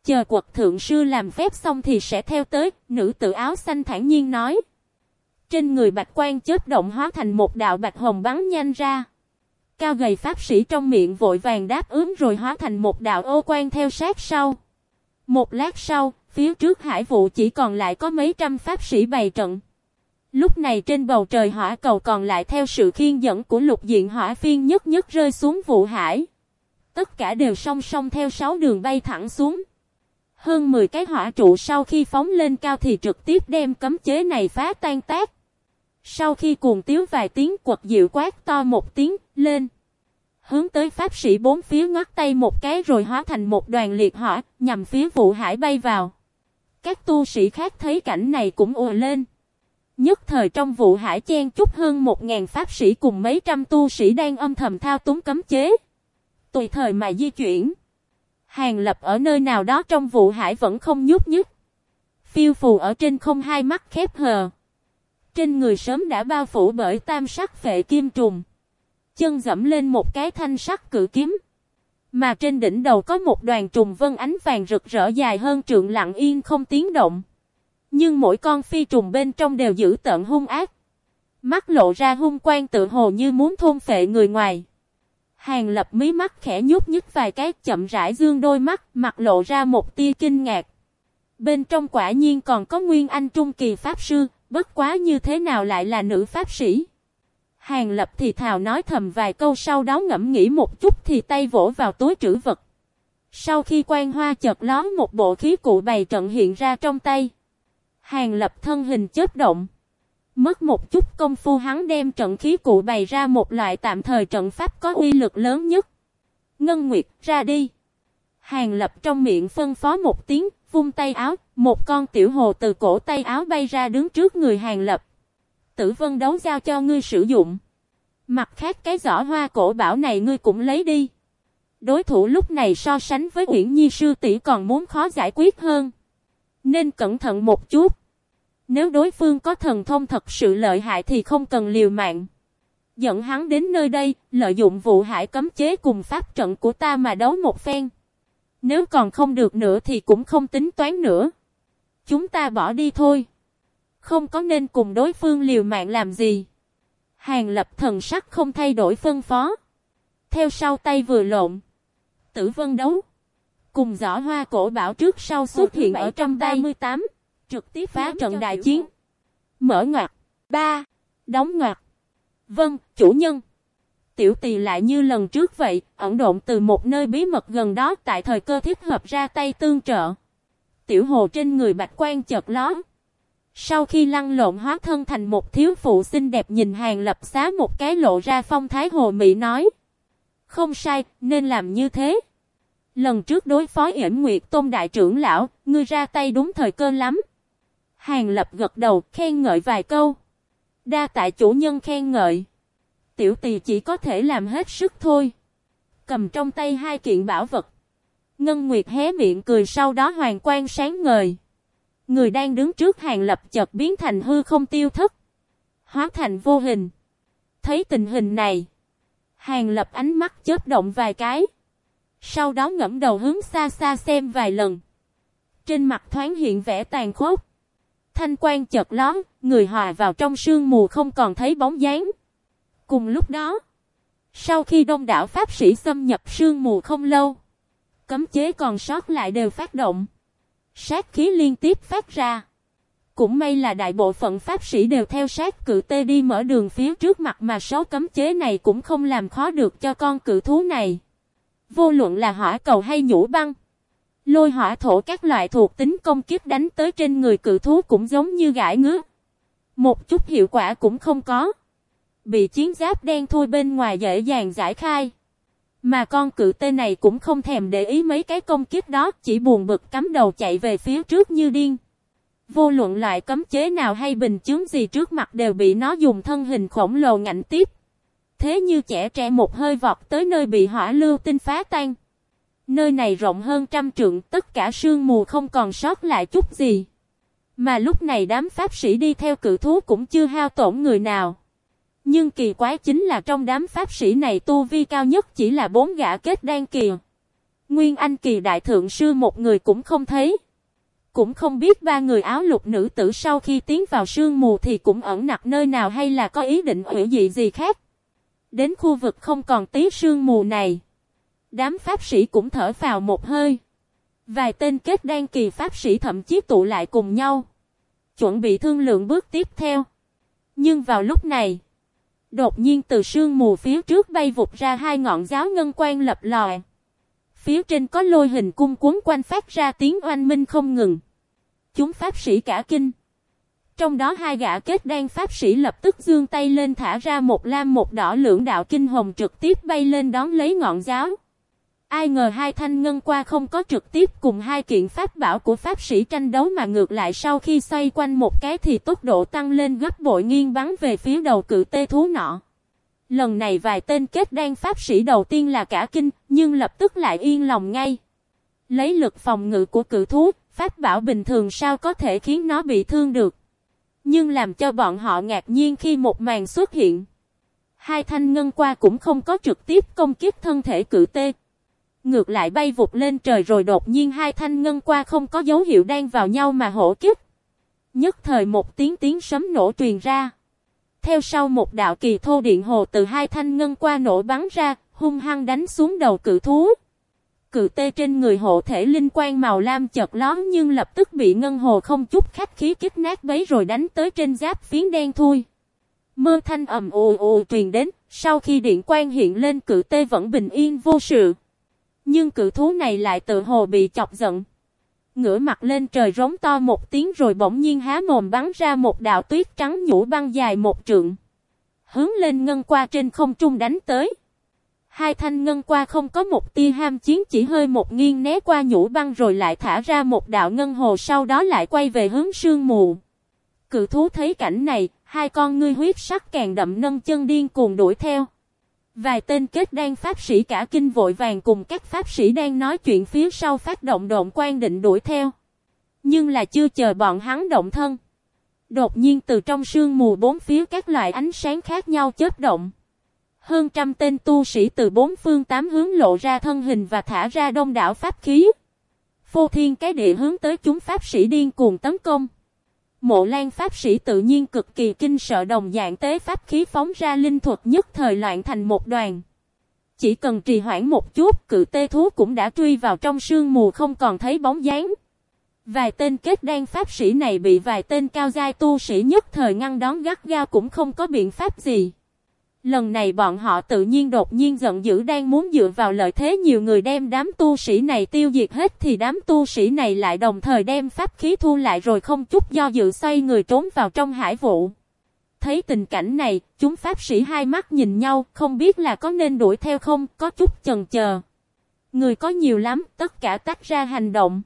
Chờ quật thượng sư làm phép xong thì sẽ theo tới, nữ tự áo xanh thản nhiên nói. Trên người bạch quan chết động hóa thành một đạo bạch hồng bắn nhanh ra. Cao gầy pháp sĩ trong miệng vội vàng đáp ứng rồi hóa thành một đạo ô quan theo sát sau. Một lát sau, phía trước hải vụ chỉ còn lại có mấy trăm pháp sĩ bày trận. Lúc này trên bầu trời hỏa cầu còn lại theo sự khiên dẫn của lục diện hỏa phiên nhất nhất rơi xuống vụ hải. Tất cả đều song song theo sáu đường bay thẳng xuống. Hơn 10 cái hỏa trụ sau khi phóng lên cao thì trực tiếp đem cấm chế này phá tan tác. Sau khi cuồng tiếu vài tiếng quật dịu quát to một tiếng, lên. Hướng tới pháp sĩ bốn phía ngắt tay một cái rồi hóa thành một đoàn liệt hỏa, nhằm phía vụ hải bay vào. Các tu sĩ khác thấy cảnh này cũng ùa lên. Nhất thời trong vụ hải chen chút hơn một ngàn pháp sĩ cùng mấy trăm tu sĩ đang âm thầm thao túng cấm chế. Tùy thời mà di chuyển. Hàng lập ở nơi nào đó trong vụ hải vẫn không nhúc nhích. Phiêu phù ở trên không hai mắt khép hờ. Trên người sớm đã bao phủ bởi tam sắc phệ kim trùng. Chân dẫm lên một cái thanh sắc cử kiếm. Mà trên đỉnh đầu có một đoàn trùng vân ánh vàng rực rỡ dài hơn trượng lặng yên không tiếng động. Nhưng mỗi con phi trùng bên trong đều giữ tận hung ác. Mắt lộ ra hung quang tự hồ như muốn thôn phệ người ngoài. Hàng lập mí mắt khẽ nhúc nhích vài cái chậm rãi dương đôi mắt, mặt lộ ra một tia kinh ngạc. Bên trong quả nhiên còn có Nguyên Anh Trung Kỳ Pháp Sư, bất quá như thế nào lại là nữ Pháp Sĩ. Hàng lập thì thào nói thầm vài câu sau đó ngẫm nghĩ một chút thì tay vỗ vào túi trữ vật. Sau khi quan hoa chợt ló một bộ khí cụ bày trận hiện ra trong tay. Hàng lập thân hình chết động. Mất một chút công phu hắn đem trận khí cụ bày ra một loại tạm thời trận pháp có uy lực lớn nhất. Ngân Nguyệt, ra đi. Hàng lập trong miệng phân phó một tiếng, vung tay áo, một con tiểu hồ từ cổ tay áo bay ra đứng trước người hàng lập. Tử vân đấu giao cho ngươi sử dụng. Mặt khác cái giỏ hoa cổ bảo này ngươi cũng lấy đi. Đối thủ lúc này so sánh với Uyển Nhi sư tỷ còn muốn khó giải quyết hơn. Nên cẩn thận một chút. Nếu đối phương có thần thông thật sự lợi hại thì không cần liều mạng. Dẫn hắn đến nơi đây, lợi dụng vụ hải cấm chế cùng pháp trận của ta mà đấu một phen. Nếu còn không được nữa thì cũng không tính toán nữa. Chúng ta bỏ đi thôi. Không có nên cùng đối phương liều mạng làm gì. Hàng lập thần sắc không thay đổi phân phó. Theo sau tay vừa lộn. Tử vân đấu. Cùng giỏ hoa cổ bảo trước sau xuất hiện ở trong tay 18 trực tiếp phá trận đại chiến. Mở ngoặt. 3. Đóng ngoặt. Vâng, chủ nhân. tiểu tỳ lại như lần trước vậy, ẩn độn từ một nơi bí mật gần đó tại thời cơ thích hợp ra tay tương trợ. Tiểu hồ trên người bạch quan chợt ló. Sau khi lăn lộn hóa thân thành một thiếu phụ xinh đẹp nhìn hàng lập xá một cái lộ ra phong thái hồ mị nói. Không sai, nên làm như thế. Lần trước đối phó yểm nguyệt tôn đại trưởng lão, ngươi ra tay đúng thời cơ lắm. Hàng lập gật đầu, khen ngợi vài câu. Đa tại chủ nhân khen ngợi. Tiểu tỳ chỉ có thể làm hết sức thôi. Cầm trong tay hai kiện bảo vật. Ngân Nguyệt hé miệng cười sau đó hoàng quang sáng ngời. Người đang đứng trước hàng lập chợt biến thành hư không tiêu thất. Hóa thành vô hình. Thấy tình hình này. Hàng lập ánh mắt chớp động vài cái. Sau đó ngẫm đầu hướng xa xa xem vài lần. Trên mặt thoáng hiện vẻ tàn khốc. Thanh quan chợt lón, người hòa vào trong sương mù không còn thấy bóng dáng. Cùng lúc đó, sau khi đông đảo Pháp sĩ xâm nhập sương mù không lâu, cấm chế còn sót lại đều phát động. Sát khí liên tiếp phát ra. Cũng may là đại bộ phận Pháp sĩ đều theo sát cự tê đi mở đường phía trước mặt mà số cấm chế này cũng không làm khó được cho con cự thú này. Vô luận là hỏa cầu hay nhũ băng. Lôi hỏa thổ các loại thuộc tính công kiếp đánh tới trên người cự thú cũng giống như gãi ngứa. Một chút hiệu quả cũng không có. Bị chiến giáp đen thui bên ngoài dễ dàng giải khai. Mà con cự tê này cũng không thèm để ý mấy cái công kiếp đó, chỉ buồn bực cắm đầu chạy về phía trước như điên. Vô luận loại cấm chế nào hay bình chứng gì trước mặt đều bị nó dùng thân hình khổng lồ ngạnh tiếp. Thế như trẻ trẻ một hơi vọt tới nơi bị hỏa lưu tinh phá tan. Nơi này rộng hơn trăm trượng, tất cả sương mù không còn sót lại chút gì. Mà lúc này đám pháp sĩ đi theo cự thú cũng chưa hao tổn người nào. Nhưng kỳ quái chính là trong đám pháp sĩ này tu vi cao nhất chỉ là bốn gã kết đan kỳ. Nguyên Anh kỳ đại thượng sư một người cũng không thấy. Cũng không biết ba người áo lục nữ tử sau khi tiến vào sương mù thì cũng ẩn nặc nơi nào hay là có ý định hủy dị gì khác. Đến khu vực không còn tí sương mù này. Đám pháp sĩ cũng thở vào một hơi. Vài tên kết đan kỳ pháp sĩ thậm chí tụ lại cùng nhau. Chuẩn bị thương lượng bước tiếp theo. Nhưng vào lúc này. Đột nhiên từ sương mù phía trước bay vụt ra hai ngọn giáo ngân quan lập lòi. Phía trên có lôi hình cung cuốn quanh phát ra tiếng oanh minh không ngừng. Chúng pháp sĩ cả kinh. Trong đó hai gã kết đan pháp sĩ lập tức dương tay lên thả ra một lam một đỏ lưỡng đạo kinh hồng trực tiếp bay lên đón lấy ngọn giáo. Ai ngờ hai thanh ngân qua không có trực tiếp cùng hai kiện pháp bảo của pháp sĩ tranh đấu mà ngược lại sau khi xoay quanh một cái thì tốc độ tăng lên gấp bội nghiêng bắn về phía đầu cự tê thú nọ. Lần này vài tên kết đan pháp sĩ đầu tiên là cả kinh, nhưng lập tức lại yên lòng ngay. Lấy lực phòng ngự của cự thú, pháp bảo bình thường sao có thể khiến nó bị thương được. Nhưng làm cho bọn họ ngạc nhiên khi một màn xuất hiện. Hai thanh ngân qua cũng không có trực tiếp công kích thân thể cự tê. Ngược lại bay vụt lên trời rồi đột nhiên hai thanh ngân qua không có dấu hiệu đang vào nhau mà hổ kích. Nhất thời một tiếng tiếng sấm nổ truyền ra. Theo sau một đạo kỳ thô điện hồ từ hai thanh ngân qua nổ bắn ra, hung hăng đánh xuống đầu cự thú. Cự tê trên người hộ thể linh quan màu lam chợt lón nhưng lập tức bị ngân hồ không chút khách khí kích nát bấy rồi đánh tới trên giáp phiến đen thui. Mơ thanh ầm ồ ồ truyền đến, sau khi điện quan hiện lên cự tê vẫn bình yên vô sự. Nhưng cự thú này lại tự hồ bị chọc giận. Ngửa mặt lên trời rống to một tiếng rồi bỗng nhiên há mồm bắn ra một đạo tuyết trắng nhũ băng dài một trượng. Hướng lên ngân qua trên không trung đánh tới. Hai thanh ngân qua không có một tia ham chiến chỉ hơi một nghiêng né qua nhũ băng rồi lại thả ra một đạo ngân hồ sau đó lại quay về hướng sương mù. Cự thú thấy cảnh này, hai con ngươi huyết sắc càng đậm nâng chân điên cuồng đuổi theo. Vài tên kết đan pháp sĩ cả kinh vội vàng cùng các pháp sĩ đang nói chuyện phía sau phát động động quan định đuổi theo. Nhưng là chưa chờ bọn hắn động thân. Đột nhiên từ trong sương mù bốn phía các loại ánh sáng khác nhau chớp động. Hơn trăm tên tu sĩ từ bốn phương tám hướng lộ ra thân hình và thả ra đông đảo pháp khí. Phô thiên cái địa hướng tới chúng pháp sĩ điên cuồng tấn công. Mộ lan pháp sĩ tự nhiên cực kỳ kinh sợ đồng dạng tế pháp khí phóng ra linh thuật nhất thời loạn thành một đoàn. Chỉ cần trì hoãn một chút, cự tê thú cũng đã truy vào trong sương mù không còn thấy bóng dáng. Vài tên kết đan pháp sĩ này bị vài tên cao giai tu sĩ nhất thời ngăn đón gắt gao cũng không có biện pháp gì. Lần này bọn họ tự nhiên đột nhiên giận dữ đang muốn dựa vào lợi thế nhiều người đem đám tu sĩ này tiêu diệt hết thì đám tu sĩ này lại đồng thời đem pháp khí thu lại rồi không chút do dự xoay người trốn vào trong hải vụ. Thấy tình cảnh này, chúng pháp sĩ hai mắt nhìn nhau, không biết là có nên đuổi theo không, có chút chần chờ. Người có nhiều lắm, tất cả tách ra hành động.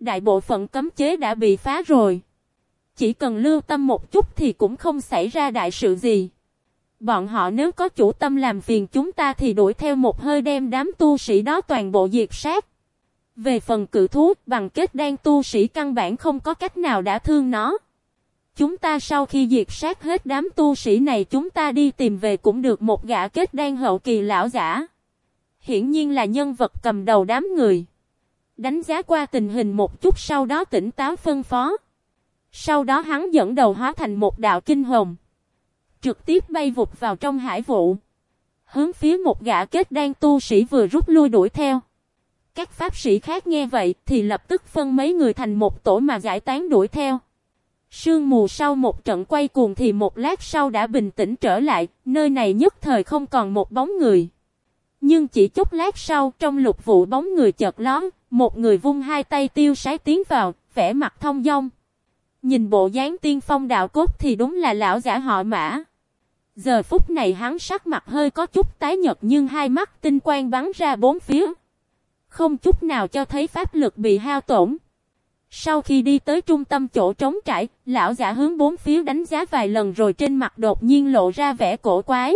Đại bộ phận cấm chế đã bị phá rồi. Chỉ cần lưu tâm một chút thì cũng không xảy ra đại sự gì. Bọn họ nếu có chủ tâm làm phiền chúng ta thì đuổi theo một hơi đem đám tu sĩ đó toàn bộ diệt sát. Về phần cự thú, bằng kết đan tu sĩ căn bản không có cách nào đã thương nó. Chúng ta sau khi diệt sát hết đám tu sĩ này chúng ta đi tìm về cũng được một gã kết đan hậu kỳ lão giả. Hiển nhiên là nhân vật cầm đầu đám người. Đánh giá qua tình hình một chút sau đó tỉnh táo phân phó. Sau đó hắn dẫn đầu hóa thành một đạo kinh hồng. Trực tiếp bay vụt vào trong hải vụ. Hướng phía một gã kết đang tu sĩ vừa rút lui đuổi theo. Các pháp sĩ khác nghe vậy thì lập tức phân mấy người thành một tổ mà giải tán đuổi theo. Sương mù sau một trận quay cuồng thì một lát sau đã bình tĩnh trở lại, nơi này nhất thời không còn một bóng người. Nhưng chỉ chút lát sau trong lục vụ bóng người chợt lón, một người vung hai tay tiêu sái tiến vào, vẻ mặt thông dong. Nhìn bộ dáng tiên phong đạo cốt thì đúng là lão giả họ mã. Giờ phút này hắn sắc mặt hơi có chút tái nhật nhưng hai mắt tinh quang bắn ra bốn phía. Không chút nào cho thấy pháp lực bị hao tổn. Sau khi đi tới trung tâm chỗ trống trải, lão giả hướng bốn phía đánh giá vài lần rồi trên mặt đột nhiên lộ ra vẻ cổ quái.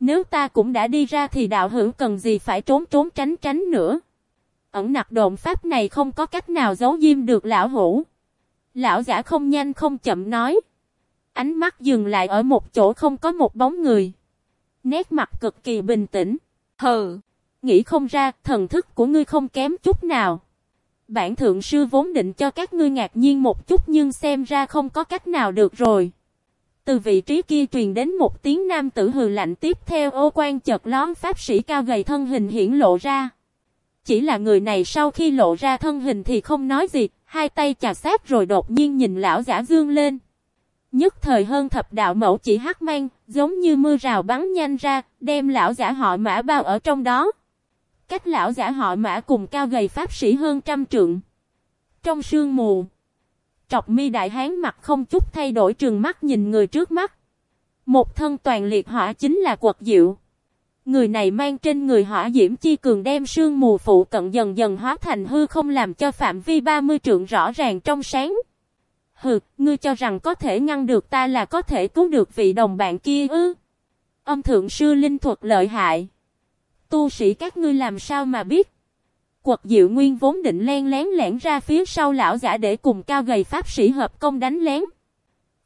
Nếu ta cũng đã đi ra thì đạo hữu cần gì phải trốn trốn tránh tránh nữa. Ẩn nặc độn pháp này không có cách nào giấu diêm được lão hữu. Lão giả không nhanh không chậm nói. Ánh mắt dừng lại ở một chỗ không có một bóng người. Nét mặt cực kỳ bình tĩnh. Hừ, nghĩ không ra thần thức của ngươi không kém chút nào. Bản thượng sư vốn định cho các ngươi ngạc nhiên một chút nhưng xem ra không có cách nào được rồi. Từ vị trí kia truyền đến một tiếng nam tử hừ lạnh tiếp theo ô quan chợt lón pháp sĩ cao gầy thân hình hiển lộ ra. Chỉ là người này sau khi lộ ra thân hình thì không nói gì, hai tay chà sát rồi đột nhiên nhìn lão giả dương lên. Nhất thời hơn thập đạo mẫu chỉ hắc mang, giống như mưa rào bắn nhanh ra, đem lão giả họ mã bao ở trong đó. Cách lão giả họ mã cùng cao gầy pháp sĩ hơn trăm trượng. Trong sương mù, trọc mi đại hán mặt không chút thay đổi trường mắt nhìn người trước mắt. Một thân toàn liệt hỏa chính là quật diệu. Người này mang trên người hỏa diễm chi cường đem sương mù phụ cận dần dần hóa thành hư không làm cho phạm vi 30 trượng rõ ràng trong sáng. Hừ, ngươi cho rằng có thể ngăn được ta là có thể cứu được vị đồng bạn kia ư? Âm thượng sư linh thuật lợi hại. Tu sĩ các ngươi làm sao mà biết? Quật diệu nguyên vốn định len lén lẻn ra phía sau lão giả để cùng cao gầy pháp sĩ hợp công đánh lén.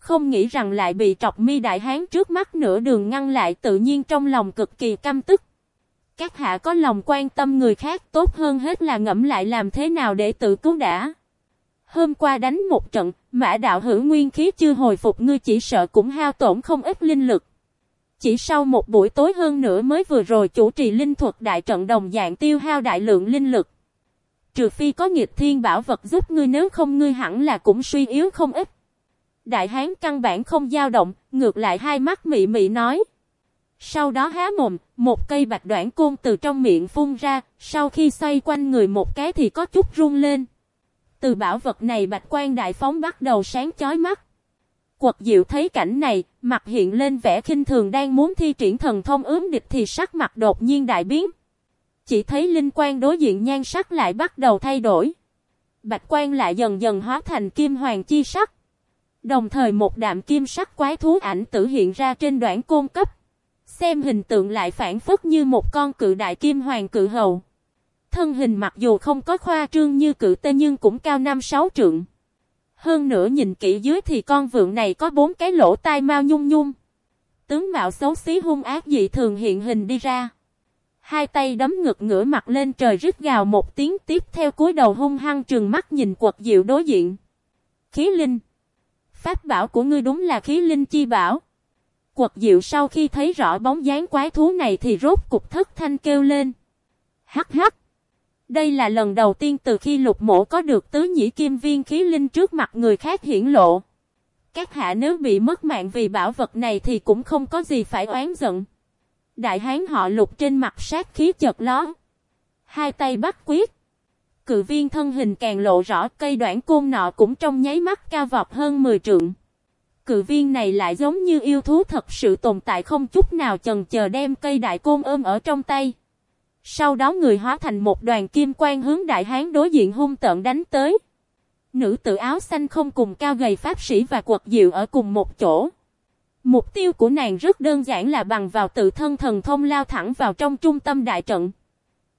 Không nghĩ rằng lại bị trọc mi đại hán trước mắt nửa đường ngăn lại tự nhiên trong lòng cực kỳ căm tức. Các hạ có lòng quan tâm người khác tốt hơn hết là ngẫm lại làm thế nào để tự cứu đã. Hôm qua đánh một trận, mã đạo hữu nguyên khí chưa hồi phục ngươi chỉ sợ cũng hao tổn không ít linh lực. Chỉ sau một buổi tối hơn nữa mới vừa rồi chủ trì linh thuật đại trận đồng dạng tiêu hao đại lượng linh lực. Trừ phi có nghịch thiên bảo vật giúp ngươi nếu không ngươi hẳn là cũng suy yếu không ít. Đại hán căn bản không dao động, ngược lại hai mắt mị mị nói. Sau đó há mồm, một cây bạch đoạn côn từ trong miệng phun ra, sau khi xoay quanh người một cái thì có chút rung lên. Từ bảo vật này bạch quan đại phóng bắt đầu sáng chói mắt. Quật diệu thấy cảnh này, mặt hiện lên vẻ khinh thường đang muốn thi triển thần thông ướm địch thì sắc mặt đột nhiên đại biến. Chỉ thấy linh quan đối diện nhan sắc lại bắt đầu thay đổi. Bạch quan lại dần dần hóa thành kim hoàng chi sắc. Đồng thời một đạm kim sắc quái thú ảnh tử hiện ra trên đoạn côn cấp. Xem hình tượng lại phản phất như một con cự đại kim hoàng cự hầu. Thân hình mặc dù không có khoa trương như cự tê nhưng cũng cao 5-6 trượng. Hơn nữa nhìn kỹ dưới thì con vượng này có bốn cái lỗ tai mau nhung nhung. Tướng mạo xấu xí hung ác dị thường hiện hình đi ra. Hai tay đấm ngực ngửa mặt lên trời rít gào một tiếng tiếp theo cúi đầu hung hăng trừng mắt nhìn quật diệu đối diện. Khí linh. Pháp bảo của ngươi đúng là khí linh chi bảo. Quật diệu sau khi thấy rõ bóng dáng quái thú này thì rốt cục thất thanh kêu lên. Hắc hắc. Đây là lần đầu tiên từ khi lục mổ có được tứ nhĩ kim viên khí linh trước mặt người khác hiển lộ. Các hạ nếu bị mất mạng vì bảo vật này thì cũng không có gì phải oán giận. Đại hán họ lục trên mặt sát khí chợt ló. Hai tay bắt quyết. Cự viên thân hình càng lộ rõ, cây đoạn côn nọ cũng trong nháy mắt cao vọt hơn 10 trượng. Cự viên này lại giống như yêu thú thật sự tồn tại không chút nào chần chờ đem cây đại côn ôm ở trong tay. Sau đó người hóa thành một đoàn kim quang hướng đại hán đối diện hung tợn đánh tới. Nữ tử áo xanh không cùng cao gầy pháp sĩ và quật diệu ở cùng một chỗ. Mục tiêu của nàng rất đơn giản là bằng vào tự thân thần thông lao thẳng vào trong trung tâm đại trận.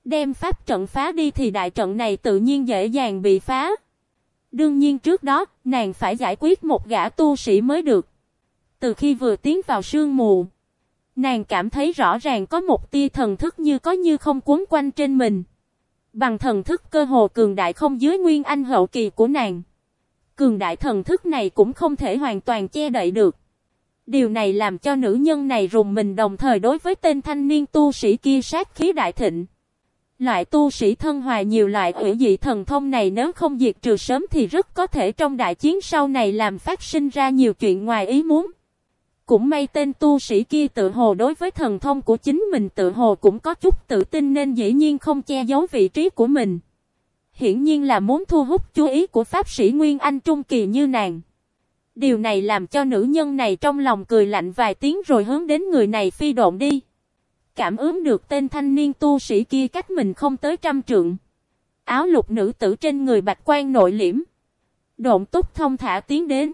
Đem pháp trận phá đi thì đại trận này tự nhiên dễ dàng bị phá. Đương nhiên trước đó, nàng phải giải quyết một gã tu sĩ mới được. Từ khi vừa tiến vào sương mù, nàng cảm thấy rõ ràng có một tia thần thức như có như không cuốn quanh trên mình. Bằng thần thức cơ hồ cường đại không dưới nguyên anh hậu kỳ của nàng. Cường đại thần thức này cũng không thể hoàn toàn che đậy được. Điều này làm cho nữ nhân này rùng mình đồng thời đối với tên thanh niên tu sĩ kia sát khí đại thịnh. Loại tu sĩ thân hòa nhiều loại ủy dị thần thông này nếu không diệt trừ sớm thì rất có thể trong đại chiến sau này làm phát sinh ra nhiều chuyện ngoài ý muốn. Cũng may tên tu sĩ kia tự hồ đối với thần thông của chính mình tự hồ cũng có chút tự tin nên dĩ nhiên không che giấu vị trí của mình. Hiển nhiên là muốn thu hút chú ý của pháp sĩ Nguyên Anh Trung Kỳ như nàng. Điều này làm cho nữ nhân này trong lòng cười lạnh vài tiếng rồi hướng đến người này phi độn đi. Cảm ứng được tên thanh niên tu sĩ kia cách mình không tới trăm trượng. Áo lục nữ tử trên người bạch quan nội liễm. Độn túc thông thả tiến đến.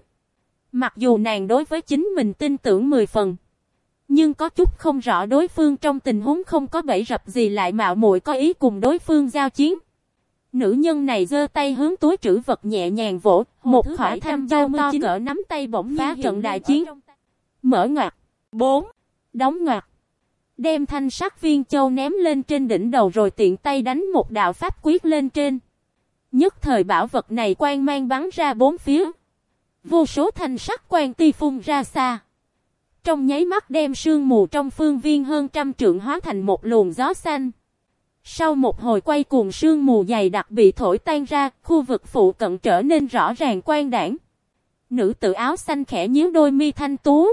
Mặc dù nàng đối với chính mình tin tưởng 10 phần. Nhưng có chút không rõ đối phương trong tình huống không có bẫy rập gì lại mạo muội có ý cùng đối phương giao chiến. Nữ nhân này giơ tay hướng túi trữ vật nhẹ nhàng vỗ, một khỏa tham dao to cỡ nắm tay bỗng phá trận đại chiến. Mở ngoặt. 4. Đóng ngoặt. Đem thanh sắc viên châu ném lên trên đỉnh đầu rồi tiện tay đánh một đạo pháp quyết lên trên. Nhất thời bảo vật này quang mang bắn ra bốn phía. Vô số thanh sắc quang ti phun ra xa. Trong nháy mắt đem sương mù trong phương viên hơn trăm trượng hóa thành một luồng gió xanh. Sau một hồi quay cuồng sương mù dày đặc bị thổi tan ra, khu vực phụ cận trở nên rõ ràng quang đảng. Nữ tử áo xanh khẽ nhíu đôi mi thanh tú.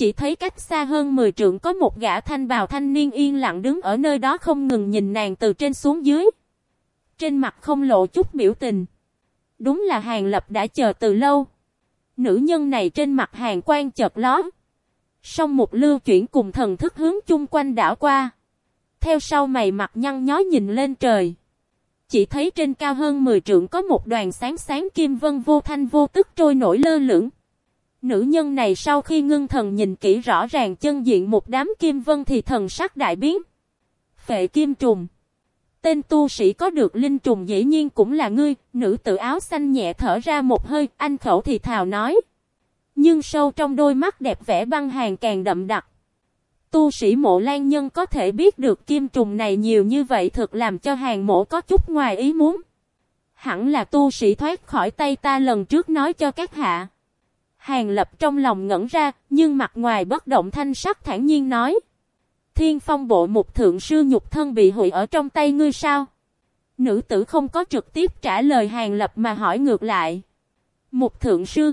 Chỉ thấy cách xa hơn 10 trượng có một gã thanh bào thanh niên yên lặng đứng ở nơi đó không ngừng nhìn nàng từ trên xuống dưới. Trên mặt không lộ chút biểu tình. Đúng là hàng lập đã chờ từ lâu. Nữ nhân này trên mặt hàng quan chợt ló. Xong một lưu chuyển cùng thần thức hướng chung quanh đảo qua. Theo sau mày mặt nhăn nhó nhìn lên trời. Chỉ thấy trên cao hơn 10 trượng có một đoàn sáng sáng kim vân vô thanh vô tức trôi nổi lơ lửng. Nữ nhân này sau khi ngưng thần nhìn kỹ rõ ràng chân diện một đám kim vân thì thần sắc đại biến. Phệ kim trùng. Tên tu sĩ có được linh trùng dĩ nhiên cũng là ngươi, nữ tự áo xanh nhẹ thở ra một hơi, anh khẩu thì thào nói. Nhưng sâu trong đôi mắt đẹp vẽ băng hàng càng đậm đặc. Tu sĩ mộ lan nhân có thể biết được kim trùng này nhiều như vậy thực làm cho hàng mộ có chút ngoài ý muốn. Hẳn là tu sĩ thoát khỏi tay ta lần trước nói cho các hạ. Hàng lập trong lòng ngẩn ra, nhưng mặt ngoài bất động thanh sắc thản nhiên nói. Thiên phong bộ một thượng sư nhục thân bị hủy ở trong tay ngươi sao? Nữ tử không có trực tiếp trả lời hàng lập mà hỏi ngược lại. Một thượng sư.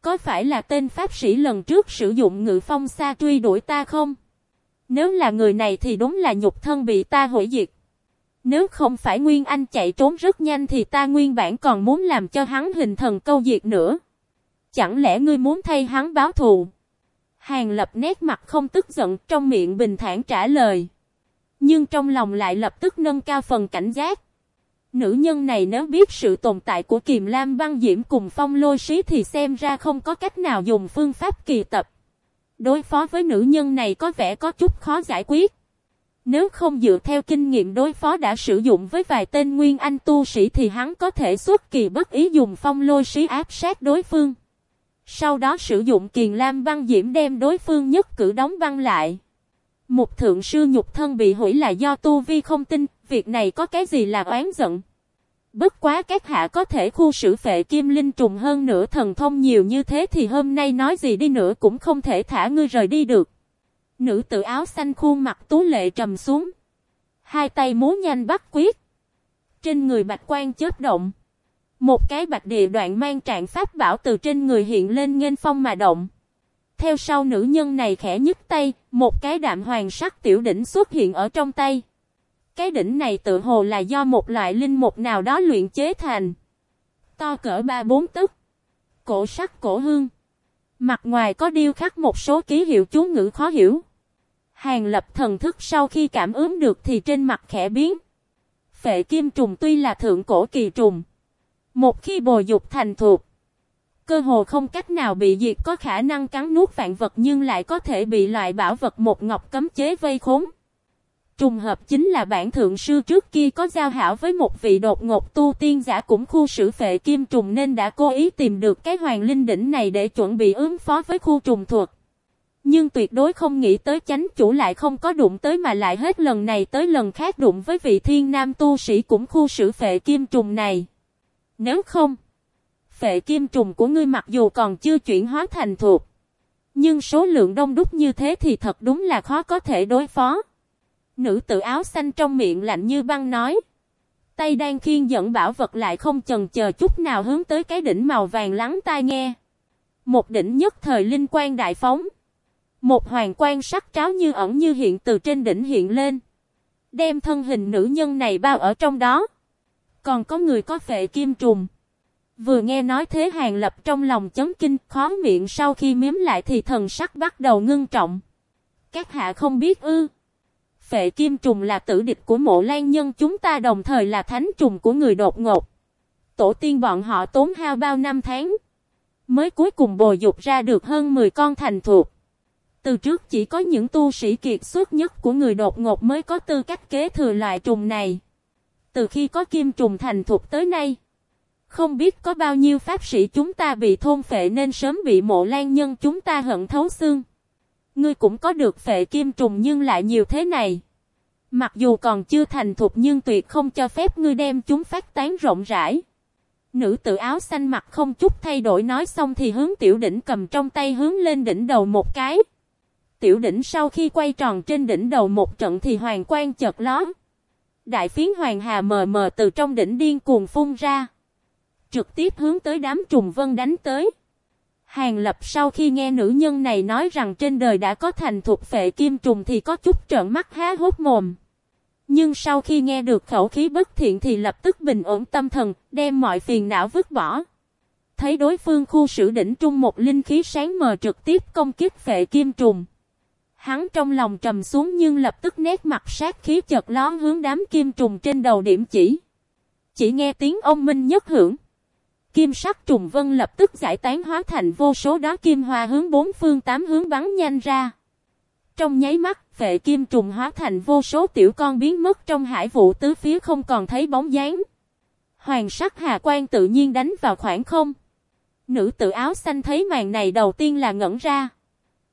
Có phải là tên pháp sĩ lần trước sử dụng ngự phong xa truy đuổi ta không? Nếu là người này thì đúng là nhục thân bị ta hủy diệt. Nếu không phải Nguyên Anh chạy trốn rất nhanh thì ta nguyên bản còn muốn làm cho hắn hình thần câu diệt nữa. Chẳng lẽ ngươi muốn thay hắn báo thù? Hàng lập nét mặt không tức giận, trong miệng bình thản trả lời. Nhưng trong lòng lại lập tức nâng cao phần cảnh giác. Nữ nhân này nếu biết sự tồn tại của Kiềm Lam băng diễm cùng phong lôi sĩ thì xem ra không có cách nào dùng phương pháp kỳ tập. Đối phó với nữ nhân này có vẻ có chút khó giải quyết. Nếu không dựa theo kinh nghiệm đối phó đã sử dụng với vài tên nguyên anh tu sĩ thì hắn có thể xuất kỳ bất ý dùng phong lôi sĩ áp sát đối phương. Sau đó sử dụng kiền lam văn diễm đem đối phương nhất cử đóng văn lại. Một thượng sư nhục thân bị hủy là do tu vi không tin, việc này có cái gì là oán giận. Bất quá các hạ có thể khu sử phệ kim linh trùng hơn nữa thần thông nhiều như thế thì hôm nay nói gì đi nữa cũng không thể thả ngươi rời đi được. Nữ tự áo xanh khuôn mặt tú lệ trầm xuống. Hai tay múa nhanh bắt quyết. Trên người bạch quan chớp động. Một cái bạch địa đoạn mang trạng pháp bảo từ trên người hiện lên nghênh phong mà động. Theo sau nữ nhân này khẽ nhấc tay, một cái đạm hoàng sắc tiểu đỉnh xuất hiện ở trong tay. Cái đỉnh này tự hồ là do một loại linh mục nào đó luyện chế thành. To cỡ 3-4 tấc. Cổ sắc cổ hương. Mặt ngoài có điêu khắc một số ký hiệu chú ngữ khó hiểu. Hàng lập thần thức sau khi cảm ứng được thì trên mặt khẽ biến. Phệ kim trùng tuy là thượng cổ kỳ trùng. Một khi bồi dục thành thuộc. Cơ hồ không cách nào bị diệt, có khả năng cắn nuốt vạn vật nhưng lại có thể bị loại bảo vật một ngọc cấm chế vây khốn. Trùng hợp chính là bản thượng sư trước kia có giao hảo với một vị đột ngột tu tiên giả cũng khu sử phệ kim trùng nên đã cố ý tìm được cái hoàng linh đỉnh này để chuẩn bị ứng phó với khu trùng thuật. Nhưng tuyệt đối không nghĩ tới chánh chủ lại không có đụng tới mà lại hết lần này tới lần khác đụng với vị thiên nam tu sĩ cũng khu sử phệ kim trùng này. Nếu không, phệ kim trùng của ngươi mặc dù còn chưa chuyển hóa thành thuộc, nhưng số lượng đông đúc như thế thì thật đúng là khó có thể đối phó. Nữ tự áo xanh trong miệng lạnh như băng nói. Tay đang khiên dẫn bảo vật lại không chần chờ chút nào hướng tới cái đỉnh màu vàng lắng tai nghe. Một đỉnh nhất thời linh quan đại phóng. Một hoàng quan sắc tráo như ẩn như hiện từ trên đỉnh hiện lên. Đem thân hình nữ nhân này bao ở trong đó. Còn có người có phệ kim trùng. Vừa nghe nói thế hàng lập trong lòng chấn kinh, khó miệng sau khi miếm lại thì thần sắc bắt đầu ngưng trọng. Các hạ không biết ư. Phệ kim trùng là tử địch của mộ lan nhân, chúng ta đồng thời là thánh trùng của người đột ngột. Tổ tiên bọn họ tốn hao bao năm tháng. Mới cuối cùng bồi dục ra được hơn 10 con thành thuộc. Từ trước chỉ có những tu sĩ kiệt xuất nhất của người đột ngột mới có tư cách kế thừa loại trùng này. Từ khi có kim trùng thành thuộc tới nay. Không biết có bao nhiêu pháp sĩ chúng ta bị thôn phệ nên sớm bị mộ lan nhân chúng ta hận thấu xương. Ngươi cũng có được phệ kim trùng nhưng lại nhiều thế này. Mặc dù còn chưa thành thục nhưng tuyệt không cho phép ngươi đem chúng phát tán rộng rãi. Nữ tự áo xanh mặt không chút thay đổi nói xong thì hướng tiểu đỉnh cầm trong tay hướng lên đỉnh đầu một cái. Tiểu đỉnh sau khi quay tròn trên đỉnh đầu một trận thì hoàng quan chợt lóe. Đại phiến hoàng hà mờ mờ từ trong đỉnh điên cuồng phun ra. Trực tiếp hướng tới đám trùng vân đánh tới. Hàng lập sau khi nghe nữ nhân này nói rằng trên đời đã có thành thuộc phệ kim trùng thì có chút trợn mắt há hốt mồm. Nhưng sau khi nghe được khẩu khí bất thiện thì lập tức bình ổn tâm thần, đem mọi phiền não vứt bỏ. Thấy đối phương khu sử đỉnh trung một linh khí sáng mờ trực tiếp công kích phệ kim trùng. Hắn trong lòng trầm xuống nhưng lập tức nét mặt sát khí chợt lón hướng đám kim trùng trên đầu điểm chỉ. Chỉ nghe tiếng ông Minh nhất hưởng. Kim sắc trùng vân lập tức giải tán hóa thành vô số đó kim hoa hướng bốn phương tám hướng bắn nhanh ra. Trong nháy mắt, vệ kim trùng hóa thành vô số tiểu con biến mất trong hải vụ tứ phía không còn thấy bóng dáng. Hoàng sắc hà quan tự nhiên đánh vào khoảng không. Nữ tự áo xanh thấy màn này đầu tiên là ngẩn ra.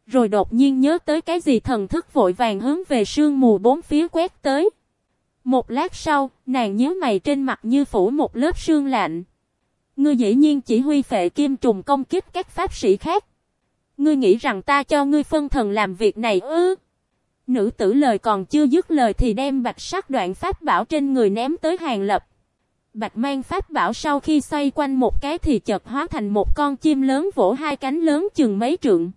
Rồi đột nhiên nhớ tới cái gì thần thức vội vàng hướng về sương mù bốn phía quét tới. Một lát sau, nàng nhớ mày trên mặt như phủ một lớp sương lạnh. Ngươi dĩ nhiên chỉ huy phệ kim trùng công kích các pháp sĩ khác. Ngươi nghĩ rằng ta cho ngươi phân thần làm việc này ư? Nữ tử lời còn chưa dứt lời thì đem bạch sắc đoạn pháp bảo trên người ném tới hàng lập. Bạch mang pháp bảo sau khi xoay quanh một cái thì chợt hóa thành một con chim lớn vỗ hai cánh lớn chừng mấy trượng.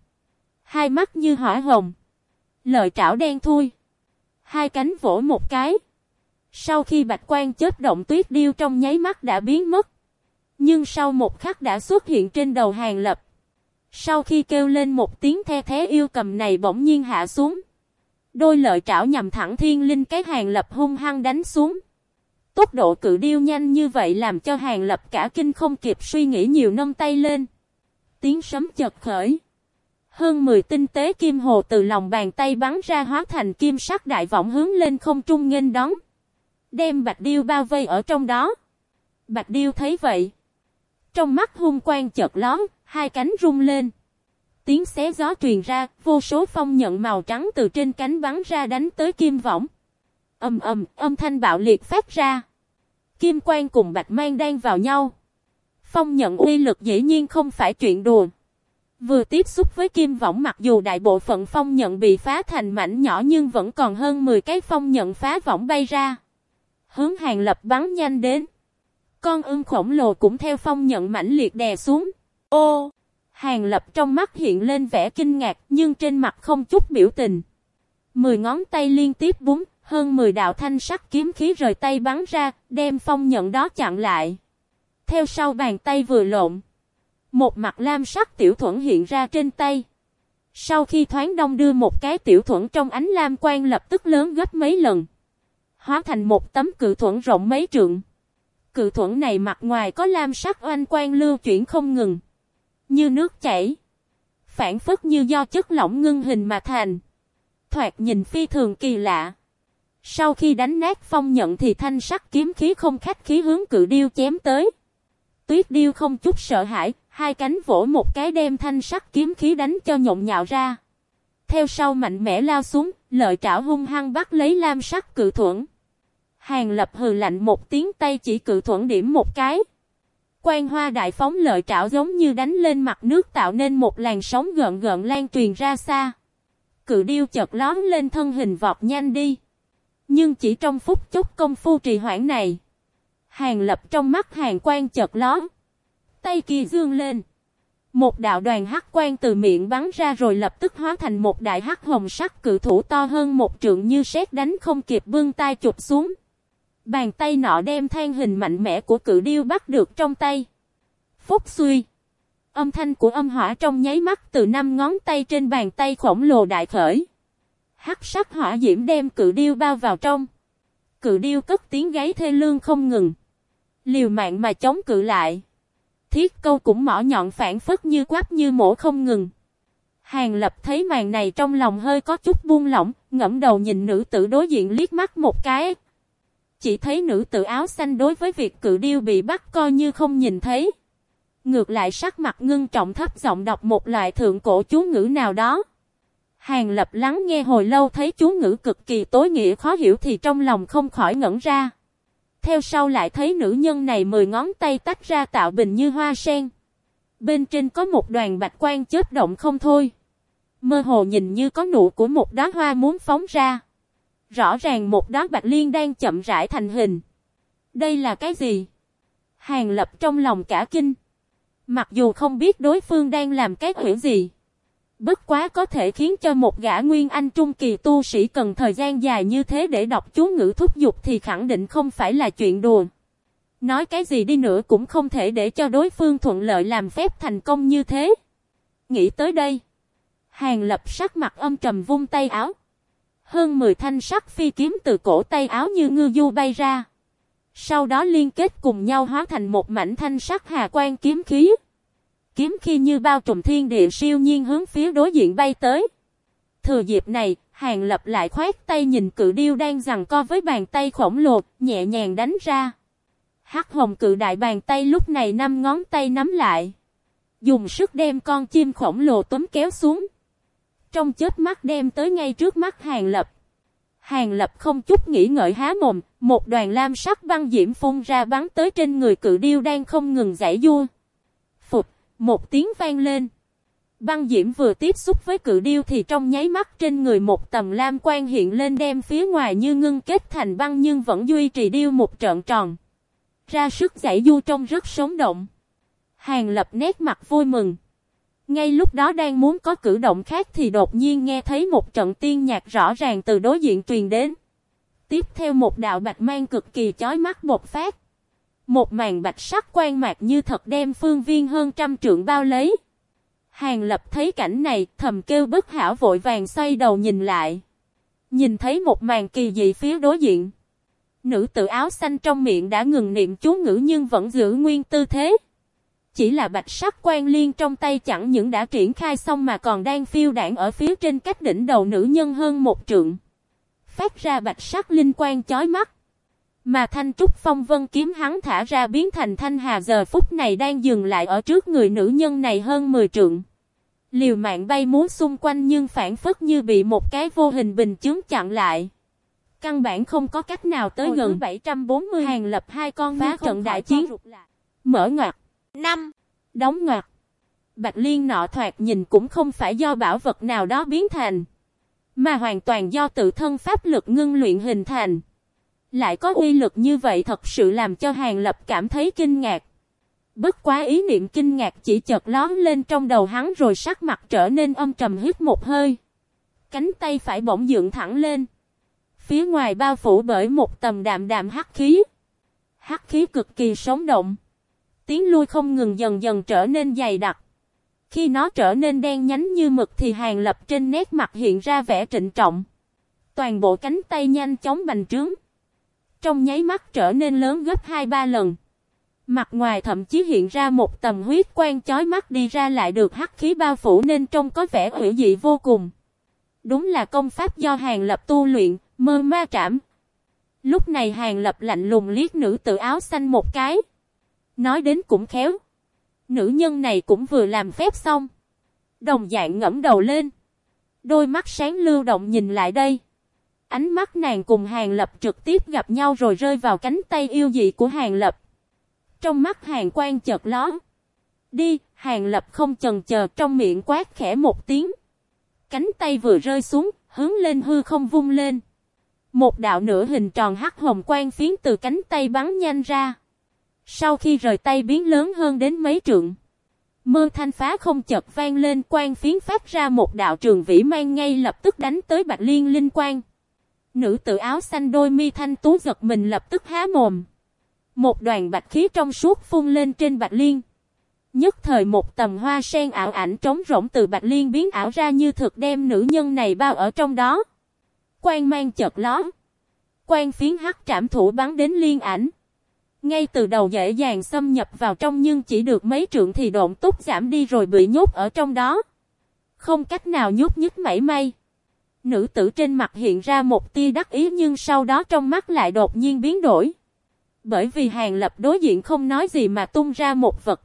Hai mắt như hỏa hồng. Lợi trảo đen thui. Hai cánh vỗ một cái. Sau khi bạch quan chết động tuyết điêu trong nháy mắt đã biến mất. Nhưng sau một khắc đã xuất hiện trên đầu hàng lập. Sau khi kêu lên một tiếng the thế yêu cầm này bỗng nhiên hạ xuống. Đôi lợi trảo nhằm thẳng thiên linh cái hàng lập hung hăng đánh xuống. Tốc độ cự điêu nhanh như vậy làm cho hàng lập cả kinh không kịp suy nghĩ nhiều nâng tay lên. Tiếng sấm chợt khởi. Hơn 10 tinh tế kim hồ từ lòng bàn tay bắn ra hóa thành kim sắc đại vọng hướng lên không trung nghênh đón. Đem bạch điêu bao vây ở trong đó. Bạch điêu thấy vậy. Trong mắt hung quang chợt lón, hai cánh rung lên. Tiếng xé gió truyền ra, vô số phong nhận màu trắng từ trên cánh bắn ra đánh tới kim võng. Ầm ầm, âm thanh bạo liệt phát ra. Kim quang cùng bạch mang đang vào nhau. Phong nhận uy lực dĩ nhiên không phải chuyện đùa. Vừa tiếp xúc với kim võng mặc dù đại bộ phận phong nhận bị phá thành mảnh nhỏ nhưng vẫn còn hơn 10 cái phong nhận phá võng bay ra. Hướng hàng lập bắn nhanh đến. Con ưng khổng lồ cũng theo phong nhận mãnh liệt đè xuống. Ô! Hàng lập trong mắt hiện lên vẻ kinh ngạc nhưng trên mặt không chút biểu tình. Mười ngón tay liên tiếp búng, hơn mười đạo thanh sắc kiếm khí rời tay bắn ra, đem phong nhận đó chặn lại. Theo sau bàn tay vừa lộn. Một mặt lam sắc tiểu thuẫn hiện ra trên tay. Sau khi thoáng đông đưa một cái tiểu thuẫn trong ánh lam quang lập tức lớn gấp mấy lần. Hóa thành một tấm cự thuẫn rộng mấy trượng. Cự thuẫn này mặt ngoài có lam sắc oanh quang lưu chuyển không ngừng. Như nước chảy. Phản phất như do chất lỏng ngưng hình mà thành. Thoạt nhìn phi thường kỳ lạ. Sau khi đánh nát phong nhận thì thanh sắc kiếm khí không khách khí hướng cự điêu chém tới. Tuyết điêu không chút sợ hãi, hai cánh vỗ một cái đem thanh sắc kiếm khí đánh cho nhộn nhạo ra. Theo sau mạnh mẽ lao xuống, lợi trảo hung hăng bắt lấy lam sắc cự thuẫn. Hàng lập hừ lạnh một tiếng tay chỉ cự thuẫn điểm một cái. Quan hoa đại phóng lợi trảo giống như đánh lên mặt nước tạo nên một làn sóng gợn gợn lan truyền ra xa. Cự điêu chợt lón lên thân hình vọt nhanh đi. Nhưng chỉ trong phút chốc công phu trì hoãn này. Hàng lập trong mắt hàng quan chợt lón. Tay kia dương lên. Một đạo đoàn hắc quan từ miệng bắn ra rồi lập tức hóa thành một đại hắc hồng sắc cự thủ to hơn một trượng như sét đánh không kịp vươn tay chụp xuống. Bàn tay nọ đem than hình mạnh mẽ của cự điêu bắt được trong tay. Phúc suy. Âm thanh của âm hỏa trong nháy mắt từ năm ngón tay trên bàn tay khổng lồ đại khởi. Hắc sắc hỏa diễm đem cự điêu bao vào trong. Cự điêu cất tiếng gáy thê lương không ngừng. Liều mạng mà chống cự lại. Thiết câu cũng mỏ nhọn phản phất như quát như mổ không ngừng. Hàng lập thấy màn này trong lòng hơi có chút buông lỏng, ngẫm đầu nhìn nữ tử đối diện liếc mắt một cái. Chỉ thấy nữ tử áo xanh đối với việc cự điêu bị bắt coi như không nhìn thấy. Ngược lại sắc mặt ngưng trọng thấp giọng đọc một loại thượng cổ chú ngữ nào đó. Hàng lập lắng nghe hồi lâu thấy chú ngữ cực kỳ tối nghĩa khó hiểu thì trong lòng không khỏi ngẩn ra. Theo sau lại thấy nữ nhân này mười ngón tay tách ra tạo bình như hoa sen. Bên trên có một đoàn bạch quan chớp động không thôi. Mơ hồ nhìn như có nụ của một đóa hoa muốn phóng ra. Rõ ràng một đóa bạch liên đang chậm rãi thành hình. Đây là cái gì? Hàng lập trong lòng cả kinh. Mặc dù không biết đối phương đang làm cái quỷ gì. Bất quá có thể khiến cho một gã nguyên anh trung kỳ tu sĩ cần thời gian dài như thế để đọc chú ngữ thúc giục thì khẳng định không phải là chuyện đùa. Nói cái gì đi nữa cũng không thể để cho đối phương thuận lợi làm phép thành công như thế. Nghĩ tới đây. Hàng lập sắc mặt âm trầm vung tay áo. Hơn 10 thanh sắc phi kiếm từ cổ tay áo như ngư du bay ra. Sau đó liên kết cùng nhau hóa thành một mảnh thanh sắc hà quan kiếm khí. Kiếm khi như bao trùm thiên địa siêu nhiên hướng phía đối diện bay tới. Thừa dịp này, hàng lập lại khoét tay nhìn cự điêu đang rằng co với bàn tay khổng lồ, nhẹ nhàng đánh ra. Hắc hồng cự đại bàn tay lúc này năm ngón tay nắm lại. Dùng sức đem con chim khổng lồ túm kéo xuống. Trong chết mắt đem tới ngay trước mắt hàng lập. Hàng lập không chút nghĩ ngợi há mồm, một đoàn lam sắc băng diễm phun ra bắn tới trên người cự điêu đang không ngừng giải vua. Một tiếng vang lên. Băng diễm vừa tiếp xúc với cự điêu thì trong nháy mắt trên người một tầm lam quan hiện lên đem phía ngoài như ngưng kết thành băng nhưng vẫn duy trì điêu một trận tròn. Ra sức giải du trong rất sống động. Hàng lập nét mặt vui mừng. Ngay lúc đó đang muốn có cử động khác thì đột nhiên nghe thấy một trận tiên nhạc rõ ràng từ đối diện truyền đến. Tiếp theo một đạo bạch mang cực kỳ chói mắt bột phát. Một màn bạch sắc quan mạc như thật đem phương viên hơn trăm trượng bao lấy. Hàng lập thấy cảnh này, thầm kêu bất hảo vội vàng xoay đầu nhìn lại. Nhìn thấy một màn kỳ dị phía đối diện. Nữ tự áo xanh trong miệng đã ngừng niệm chú ngữ nhưng vẫn giữ nguyên tư thế. Chỉ là bạch sắc quan liên trong tay chẳng những đã triển khai xong mà còn đang phiêu đảng ở phía trên cách đỉnh đầu nữ nhân hơn một trượng. Phát ra bạch sắc linh quan chói mắt. Mà thanh trúc phong vân kiếm hắn thả ra biến thành thanh hà giờ phút này đang dừng lại ở trước người nữ nhân này hơn 10 trượng. Liều mạng bay múa xung quanh nhưng phản phất như bị một cái vô hình bình chứng chặn lại. Căn bản không có cách nào tới Hồi gần 740 hàng lập hai con phá trận đại chiến. Mở ngoặt. 5. Đóng ngoặt. Bạch liên nọ thoạt nhìn cũng không phải do bảo vật nào đó biến thành. Mà hoàn toàn do tự thân pháp lực ngưng luyện hình thành. Lại có uy lực như vậy thật sự làm cho Hàng Lập cảm thấy kinh ngạc. Bất quá ý niệm kinh ngạc chỉ chợt lón lên trong đầu hắn rồi sắc mặt trở nên âm trầm hít một hơi. Cánh tay phải bỗng dựng thẳng lên. Phía ngoài bao phủ bởi một tầm đạm đạm hắc khí. Hắc khí cực kỳ sống động. Tiếng lui không ngừng dần dần trở nên dày đặc. Khi nó trở nên đen nhánh như mực thì hàng lập trên nét mặt hiện ra vẻ trịnh trọng. Toàn bộ cánh tay nhanh chóng bành trướng. Trong nháy mắt trở nên lớn gấp 2-3 lần. Mặt ngoài thậm chí hiện ra một tầm huyết quang chói mắt đi ra lại được hắc khí bao phủ nên trông có vẻ hữu dị vô cùng. Đúng là công pháp do hàng lập tu luyện, mơ ma trảm. Lúc này hàng lập lạnh lùng liếc nữ tự áo xanh một cái. Nói đến cũng khéo. Nữ nhân này cũng vừa làm phép xong. Đồng dạng ngẫm đầu lên. Đôi mắt sáng lưu động nhìn lại đây. Ánh mắt nàng cùng Hàng Lập trực tiếp gặp nhau rồi rơi vào cánh tay yêu dị của Hàng Lập. Trong mắt Hàng quan chợt ló. Đi, Hàng Lập không chần chờ trong miệng quát khẽ một tiếng. Cánh tay vừa rơi xuống, hướng lên hư không vung lên. Một đạo nửa hình tròn hắc hồng quang phiến từ cánh tay bắn nhanh ra. Sau khi rời tay biến lớn hơn đến mấy trượng. Mơ thanh phá không chợt vang lên quang phiến phát ra một đạo trường vĩ mang ngay lập tức đánh tới Bạch Liên linh quang. Nữ tự áo xanh đôi mi thanh tú giật mình lập tức há mồm. Một đoàn bạch khí trong suốt phun lên trên Bạch Liên. Nhất thời một tầm hoa sen ảo ảnh trống rỗng từ Bạch Liên biến ảo ra như thực đem nữ nhân này bao ở trong đó. Quang mang chợt ló. Quang phiến hắc trảm thủ bắn đến liên ảnh. Ngay từ đầu dễ dàng xâm nhập vào trong nhưng chỉ được mấy trượng thì độn túc giảm đi rồi bị nhốt ở trong đó. Không cách nào nhốt nhích mảy may. Nữ tử trên mặt hiện ra một tia đắc ý nhưng sau đó trong mắt lại đột nhiên biến đổi. Bởi vì hàng lập đối diện không nói gì mà tung ra một vật.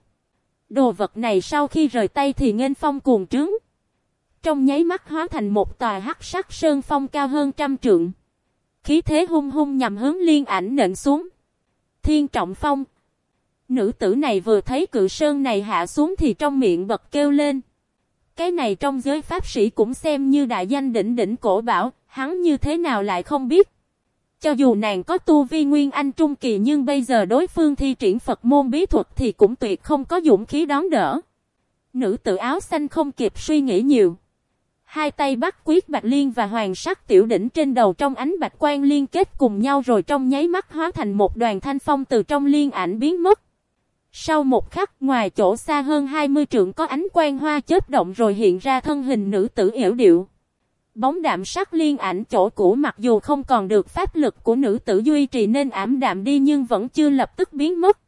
Đồ vật này sau khi rời tay thì nghênh phong cuồng trướng. Trong nháy mắt hóa thành một tòa hắc sắc sơn phong cao hơn trăm trượng. Khí thế hung hung nhằm hướng liên ảnh nện xuống. Thiên trọng phong. Nữ tử này vừa thấy cự sơn này hạ xuống thì trong miệng bật kêu lên. Cái này trong giới pháp sĩ cũng xem như đại danh đỉnh đỉnh cổ bảo, hắn như thế nào lại không biết. Cho dù nàng có tu vi nguyên anh trung kỳ nhưng bây giờ đối phương thi triển Phật môn bí thuật thì cũng tuyệt không có dũng khí đón đỡ. Nữ tử áo xanh không kịp suy nghĩ nhiều. Hai tay bắt quyết bạch liên và hoàng sắc tiểu đỉnh trên đầu trong ánh bạch quan liên kết cùng nhau rồi trong nháy mắt hóa thành một đoàn thanh phong từ trong liên ảnh biến mất. Sau một khắc ngoài chỗ xa hơn 20 trượng có ánh quang hoa chớp động rồi hiện ra thân hình nữ tử yểu điệu. Bóng đạm sắc liên ảnh chỗ cũ mặc dù không còn được pháp lực của nữ tử duy trì nên ảm đạm đi nhưng vẫn chưa lập tức biến mất.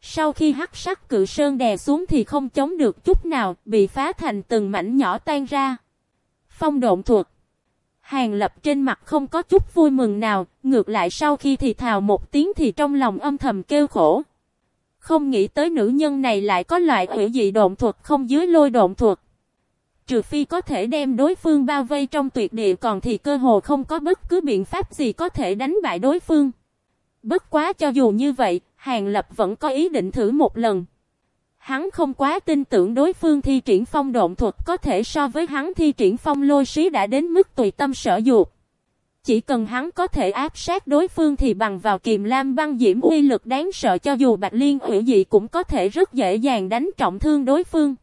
Sau khi hắc sắc cự sơn đè xuống thì không chống được chút nào, bị phá thành từng mảnh nhỏ tan ra. Phong độn thuật Hàng lập trên mặt không có chút vui mừng nào, ngược lại sau khi thì thào một tiếng thì trong lòng âm thầm kêu khổ. Không nghĩ tới nữ nhân này lại có loại hủy dị độn thuật không dưới lôi độn thuật. Trừ phi có thể đem đối phương bao vây trong tuyệt địa còn thì cơ hồ không có bất cứ biện pháp gì có thể đánh bại đối phương. Bất quá cho dù như vậy, Hàng Lập vẫn có ý định thử một lần. Hắn không quá tin tưởng đối phương thi triển phong độn thuật có thể so với hắn thi triển phong lôi sĩ đã đến mức tùy tâm sở dục. Chỉ cần hắn có thể áp sát đối phương thì bằng vào kiềm lam băng diễm uy lực đáng sợ cho dù Bạch Liên ủy dị cũng có thể rất dễ dàng đánh trọng thương đối phương.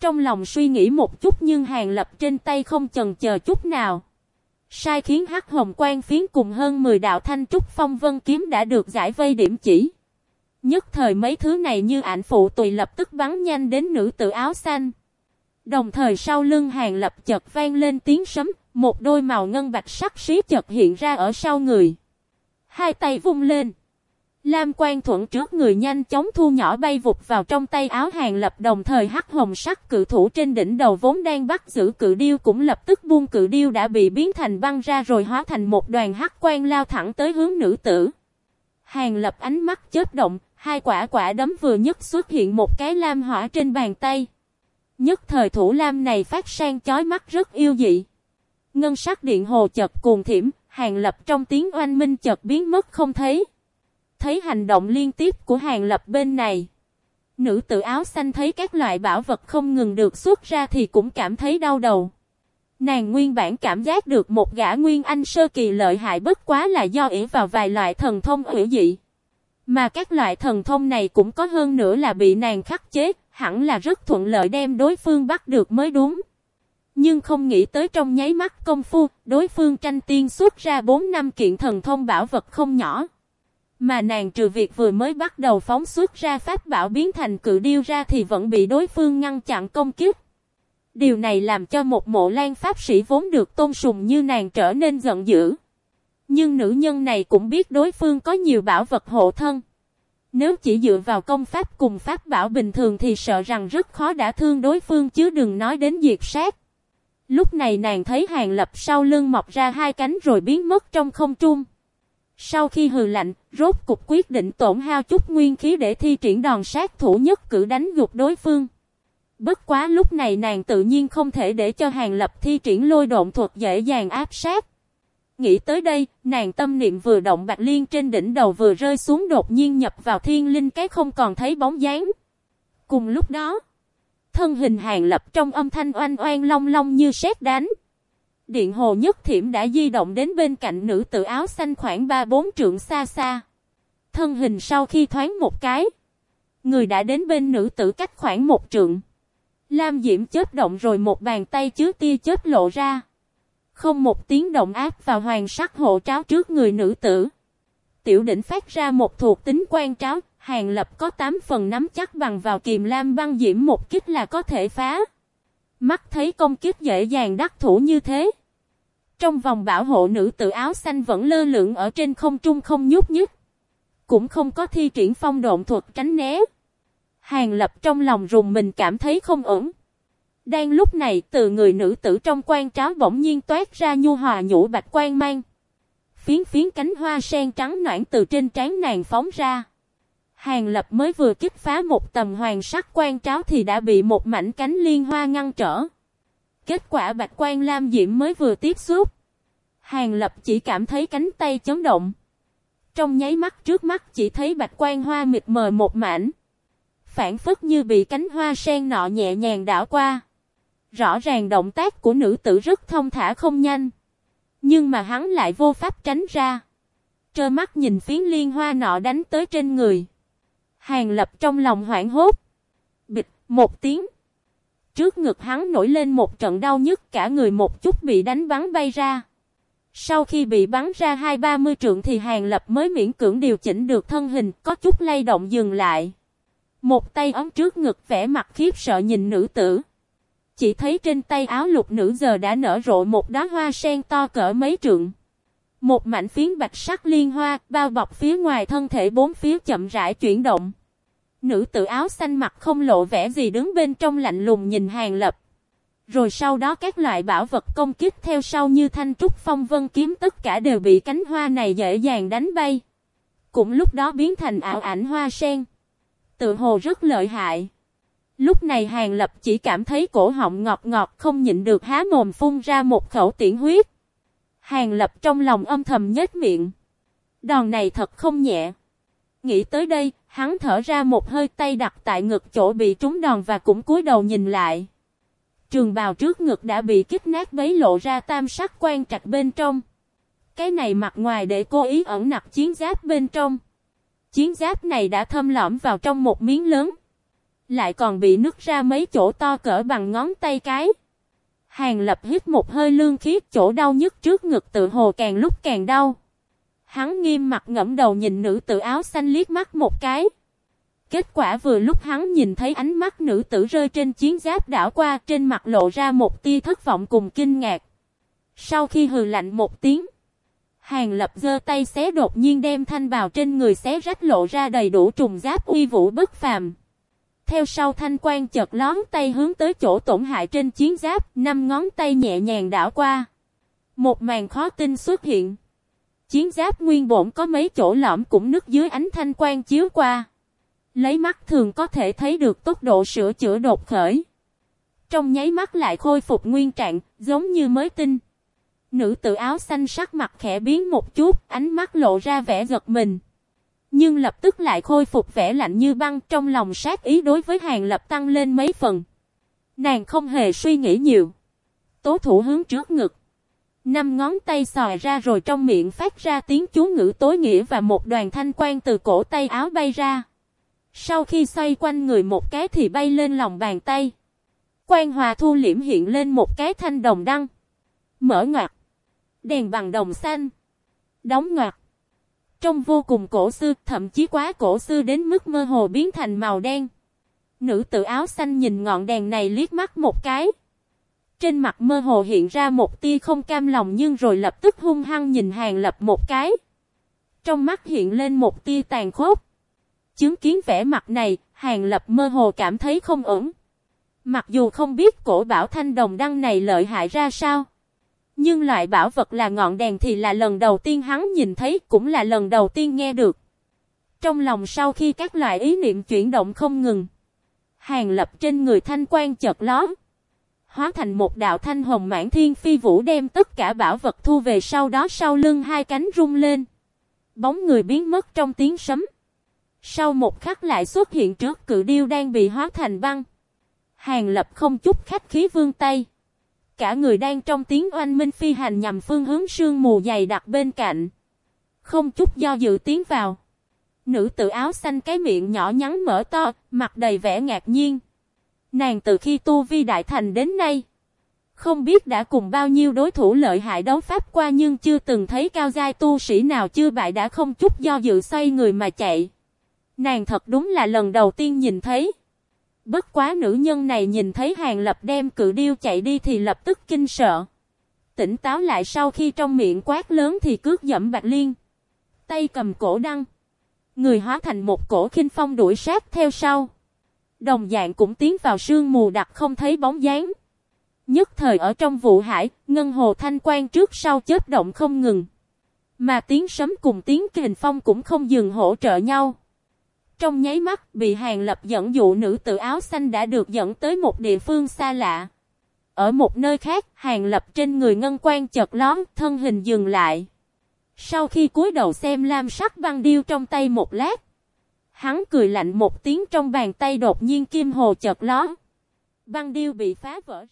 Trong lòng suy nghĩ một chút nhưng hàng lập trên tay không chần chờ chút nào. Sai khiến hắc hồng quan phiến cùng hơn 10 đạo thanh trúc phong vân kiếm đã được giải vây điểm chỉ. Nhất thời mấy thứ này như ảnh phụ tùy lập tức bắn nhanh đến nữ tử áo xanh. Đồng thời sau lưng hàng lập chợt vang lên tiếng sấm, một đôi màu ngân bạch sắc xí chợt hiện ra ở sau người. Hai tay vung lên. Lam quan thuận trước người nhanh chóng thu nhỏ bay vụt vào trong tay áo hàng lập đồng thời hắc hồng sắc cự thủ trên đỉnh đầu vốn đang bắt giữ cự điêu cũng lập tức buông cự điêu đã bị biến thành băng ra rồi hóa thành một đoàn hắc quan lao thẳng tới hướng nữ tử. Hàng lập ánh mắt chớp động, hai quả quả đấm vừa nhất xuất hiện một cái lam hỏa trên bàn tay. Nhất thời thủ lam này phát sang chói mắt rất yêu dị. Ngân sắc điện hồ chật cuồng thiểm, hàng lập trong tiếng oanh minh chật biến mất không thấy. Thấy hành động liên tiếp của hàng lập bên này. Nữ tử áo xanh thấy các loại bảo vật không ngừng được xuất ra thì cũng cảm thấy đau đầu. Nàng nguyên bản cảm giác được một gã nguyên anh sơ kỳ lợi hại bất quá là do ỷ vào vài loại thần thông hữu dị. Mà các loại thần thông này cũng có hơn nữa là bị nàng khắc chế, hẳn là rất thuận lợi đem đối phương bắt được mới đúng. Nhưng không nghĩ tới trong nháy mắt công phu, đối phương tranh tiên xuất ra 4 năm kiện thần thông bảo vật không nhỏ. Mà nàng trừ việc vừa mới bắt đầu phóng xuất ra pháp bảo biến thành cự điêu ra thì vẫn bị đối phương ngăn chặn công kiếp. Điều này làm cho một mộ lan pháp sĩ vốn được tôn sùng như nàng trở nên giận dữ. Nhưng nữ nhân này cũng biết đối phương có nhiều bảo vật hộ thân. Nếu chỉ dựa vào công pháp cùng pháp bảo bình thường thì sợ rằng rất khó đã thương đối phương chứ đừng nói đến diệt sát. Lúc này nàng thấy hàng lập sau lưng mọc ra hai cánh rồi biến mất trong không trung. Sau khi hừ lạnh, rốt cục quyết định tổn hao chút nguyên khí để thi triển đòn sát thủ nhất cử đánh gục đối phương. Bất quá lúc này nàng tự nhiên không thể để cho hàng lập thi triển lôi độn thuật dễ dàng áp sát. Nghĩ tới đây, nàng tâm niệm vừa động bạch liên trên đỉnh đầu vừa rơi xuống đột nhiên nhập vào thiên linh cái không còn thấy bóng dáng. Cùng lúc đó, thân hình hàng lập trong âm thanh oanh oanh long long như sét đánh. Điện hồ nhất thiểm đã di động đến bên cạnh nữ tử áo xanh khoảng 3-4 trượng xa xa. Thân hình sau khi thoáng một cái, người đã đến bên nữ tử cách khoảng một trượng. Lam diễm chết động rồi một bàn tay chứa tia chết lộ ra. Không một tiếng động áp vào hoàng sắc hộ tráo trước người nữ tử. Tiểu đỉnh phát ra một thuộc tính quan tráo, hàng lập có 8 phần nắm chắc bằng vào kiềm lam băng diễm một kích là có thể phá. Mắt thấy công kích dễ dàng đắc thủ như thế. Trong vòng bảo hộ nữ tử áo xanh vẫn lơ lửng ở trên không trung không nhúc nhích. Cũng không có thi triển phong độn thuật tránh né. Hàng lập trong lòng rùng mình cảm thấy không ổn. Đang lúc này, từ người nữ tử trong quan tráo bỗng nhiên toát ra nhu hòa nhũ bạch quan mang. Phiến phiến cánh hoa sen trắng noãn từ trên trán nàng phóng ra. Hàng lập mới vừa kích phá một tầm hoàng sắc quan tráo thì đã bị một mảnh cánh liên hoa ngăn trở. Kết quả bạch quan lam diễm mới vừa tiếp xúc. Hàng lập chỉ cảm thấy cánh tay chấn động. Trong nháy mắt trước mắt chỉ thấy bạch quan hoa mịt mờ một mảnh. Phản phất như bị cánh hoa sen nọ nhẹ nhàng đảo qua. Rõ ràng động tác của nữ tử rất thông thả không nhanh. Nhưng mà hắn lại vô pháp tránh ra. Trơ mắt nhìn phiến liên hoa nọ đánh tới trên người. Hàng lập trong lòng hoảng hốt. Bịch, một tiếng. Trước ngực hắn nổi lên một trận đau nhức cả người một chút bị đánh bắn bay ra. Sau khi bị bắn ra hai ba mươi trượng thì hàng lập mới miễn cưỡng điều chỉnh được thân hình có chút lay động dừng lại. Một tay ống trước ngực vẽ mặt khiếp sợ nhìn nữ tử. Chỉ thấy trên tay áo lục nữ giờ đã nở rộ một đóa hoa sen to cỡ mấy trượng. Một mảnh phiến bạch sắc liên hoa, bao bọc phía ngoài thân thể bốn phía chậm rãi chuyển động. Nữ tử áo xanh mặt không lộ vẻ gì đứng bên trong lạnh lùng nhìn hàng lập. Rồi sau đó các loại bảo vật công kích theo sau như thanh trúc phong vân kiếm tất cả đều bị cánh hoa này dễ dàng đánh bay. Cũng lúc đó biến thành ảo ảnh hoa sen. Tự hồ rất lợi hại. Lúc này Hàng Lập chỉ cảm thấy cổ họng ngọt ngọt không nhịn được há mồm phun ra một khẩu tiễn huyết. Hàng Lập trong lòng âm thầm nhếch miệng. Đòn này thật không nhẹ. Nghĩ tới đây, hắn thở ra một hơi tay đặt tại ngực chỗ bị trúng đòn và cũng cúi đầu nhìn lại. Trường bào trước ngực đã bị kích nát bấy lộ ra tam sắc quan trạch bên trong. Cái này mặt ngoài để cố ý ẩn nặc chiến giáp bên trong. Chiến giáp này đã thâm lõm vào trong một miếng lớn. Lại còn bị nứt ra mấy chỗ to cỡ bằng ngón tay cái. Hàng lập hít một hơi lương khí, chỗ đau nhất trước ngực tự hồ càng lúc càng đau. Hắn nghiêm mặt ngẫm đầu nhìn nữ tử áo xanh liếc mắt một cái. Kết quả vừa lúc hắn nhìn thấy ánh mắt nữ tử rơi trên chiến giáp đảo qua, trên mặt lộ ra một tia thất vọng cùng kinh ngạc. Sau khi hừ lạnh một tiếng. Hàng lập giơ tay xé đột nhiên đem thanh bào trên người xé rách lộ ra đầy đủ trùng giáp uy vũ bất phàm. Theo sau thanh quan chợt lón tay hướng tới chỗ tổn hại trên chiến giáp, năm ngón tay nhẹ nhàng đảo qua. Một màn khó tin xuất hiện. Chiến giáp nguyên bổn có mấy chỗ lõm cũng nứt dưới ánh thanh quan chiếu qua. Lấy mắt thường có thể thấy được tốc độ sửa chữa đột khởi. Trong nháy mắt lại khôi phục nguyên trạng, giống như mới tinh. Nữ tự áo xanh sắc mặt khẽ biến một chút, ánh mắt lộ ra vẻ giật mình. Nhưng lập tức lại khôi phục vẻ lạnh như băng trong lòng sát ý đối với hàng lập tăng lên mấy phần. Nàng không hề suy nghĩ nhiều. tố thủ hướng trước ngực. Năm ngón tay xòi ra rồi trong miệng phát ra tiếng chú ngữ tối nghĩa và một đoàn thanh quang từ cổ tay áo bay ra. Sau khi xoay quanh người một cái thì bay lên lòng bàn tay. Quan hòa thu liễm hiện lên một cái thanh đồng đăng. Mở ngoặt. Đèn bằng đồng xanh. Đóng ngoặt. Trông vô cùng cổ xưa, thậm chí quá cổ xưa đến mức mơ hồ biến thành màu đen. Nữ tử áo xanh nhìn ngọn đèn này liếc mắt một cái. Trên mặt mơ hồ hiện ra một tia không cam lòng nhưng rồi lập tức hung hăng nhìn hàng lập một cái. Trong mắt hiện lên một tia tàn khốc. Chứng kiến vẻ mặt này, hàng lập mơ hồ cảm thấy không ổn. Mặc dù không biết cổ bảo thanh đồng đăng này lợi hại ra sao. Nhưng loại bảo vật là ngọn đèn thì là lần đầu tiên hắn nhìn thấy, cũng là lần đầu tiên nghe được. Trong lòng sau khi các loại ý niệm chuyển động không ngừng. Hàng lập trên người thanh quan chợt ló. Hóa thành một đạo thanh hồng mãn thiên phi vũ đem tất cả bảo vật thu về sau đó sau lưng hai cánh rung lên. Bóng người biến mất trong tiếng sấm. Sau một khắc lại xuất hiện trước cự điêu đang bị hóa thành băng. Hàng lập không chút khách khí vương tay. Cả người đang trong tiếng oanh minh phi hành nhằm phương hướng sương mù dày đặc bên cạnh. Không chút do dự tiến vào. Nữ tự áo xanh cái miệng nhỏ nhắn mở to, mặt đầy vẻ ngạc nhiên. Nàng từ khi tu vi đại thành đến nay. Không biết đã cùng bao nhiêu đối thủ lợi hại đấu pháp qua nhưng chưa từng thấy cao giai tu sĩ nào chưa bại đã không chút do dự xoay người mà chạy. Nàng thật đúng là lần đầu tiên nhìn thấy. Bất quá nữ nhân này nhìn thấy hàng lập đem cự điêu chạy đi thì lập tức kinh sợ. Tỉnh táo lại sau khi trong miệng quát lớn thì cước dẫm bạch liên. Tay cầm cổ đăng. Người hóa thành một cổ khinh phong đuổi sát theo sau. Đồng dạng cũng tiến vào sương mù đặc không thấy bóng dáng. Nhất thời ở trong vụ hải, ngân hồ thanh quan trước sau chớp động không ngừng. Mà tiếng sấm cùng tiếng kình phong cũng không dừng hỗ trợ nhau. Trong nháy mắt, bị hàng lập dẫn dụ nữ tự áo xanh đã được dẫn tới một địa phương xa lạ. Ở một nơi khác, hàng lập trên người ngân quan chợt lón, thân hình dừng lại. Sau khi cúi đầu xem lam sắc băng điêu trong tay một lát, hắn cười lạnh một tiếng trong bàn tay đột nhiên kim hồ chợt lón. Băng điêu bị phá vỡ ra.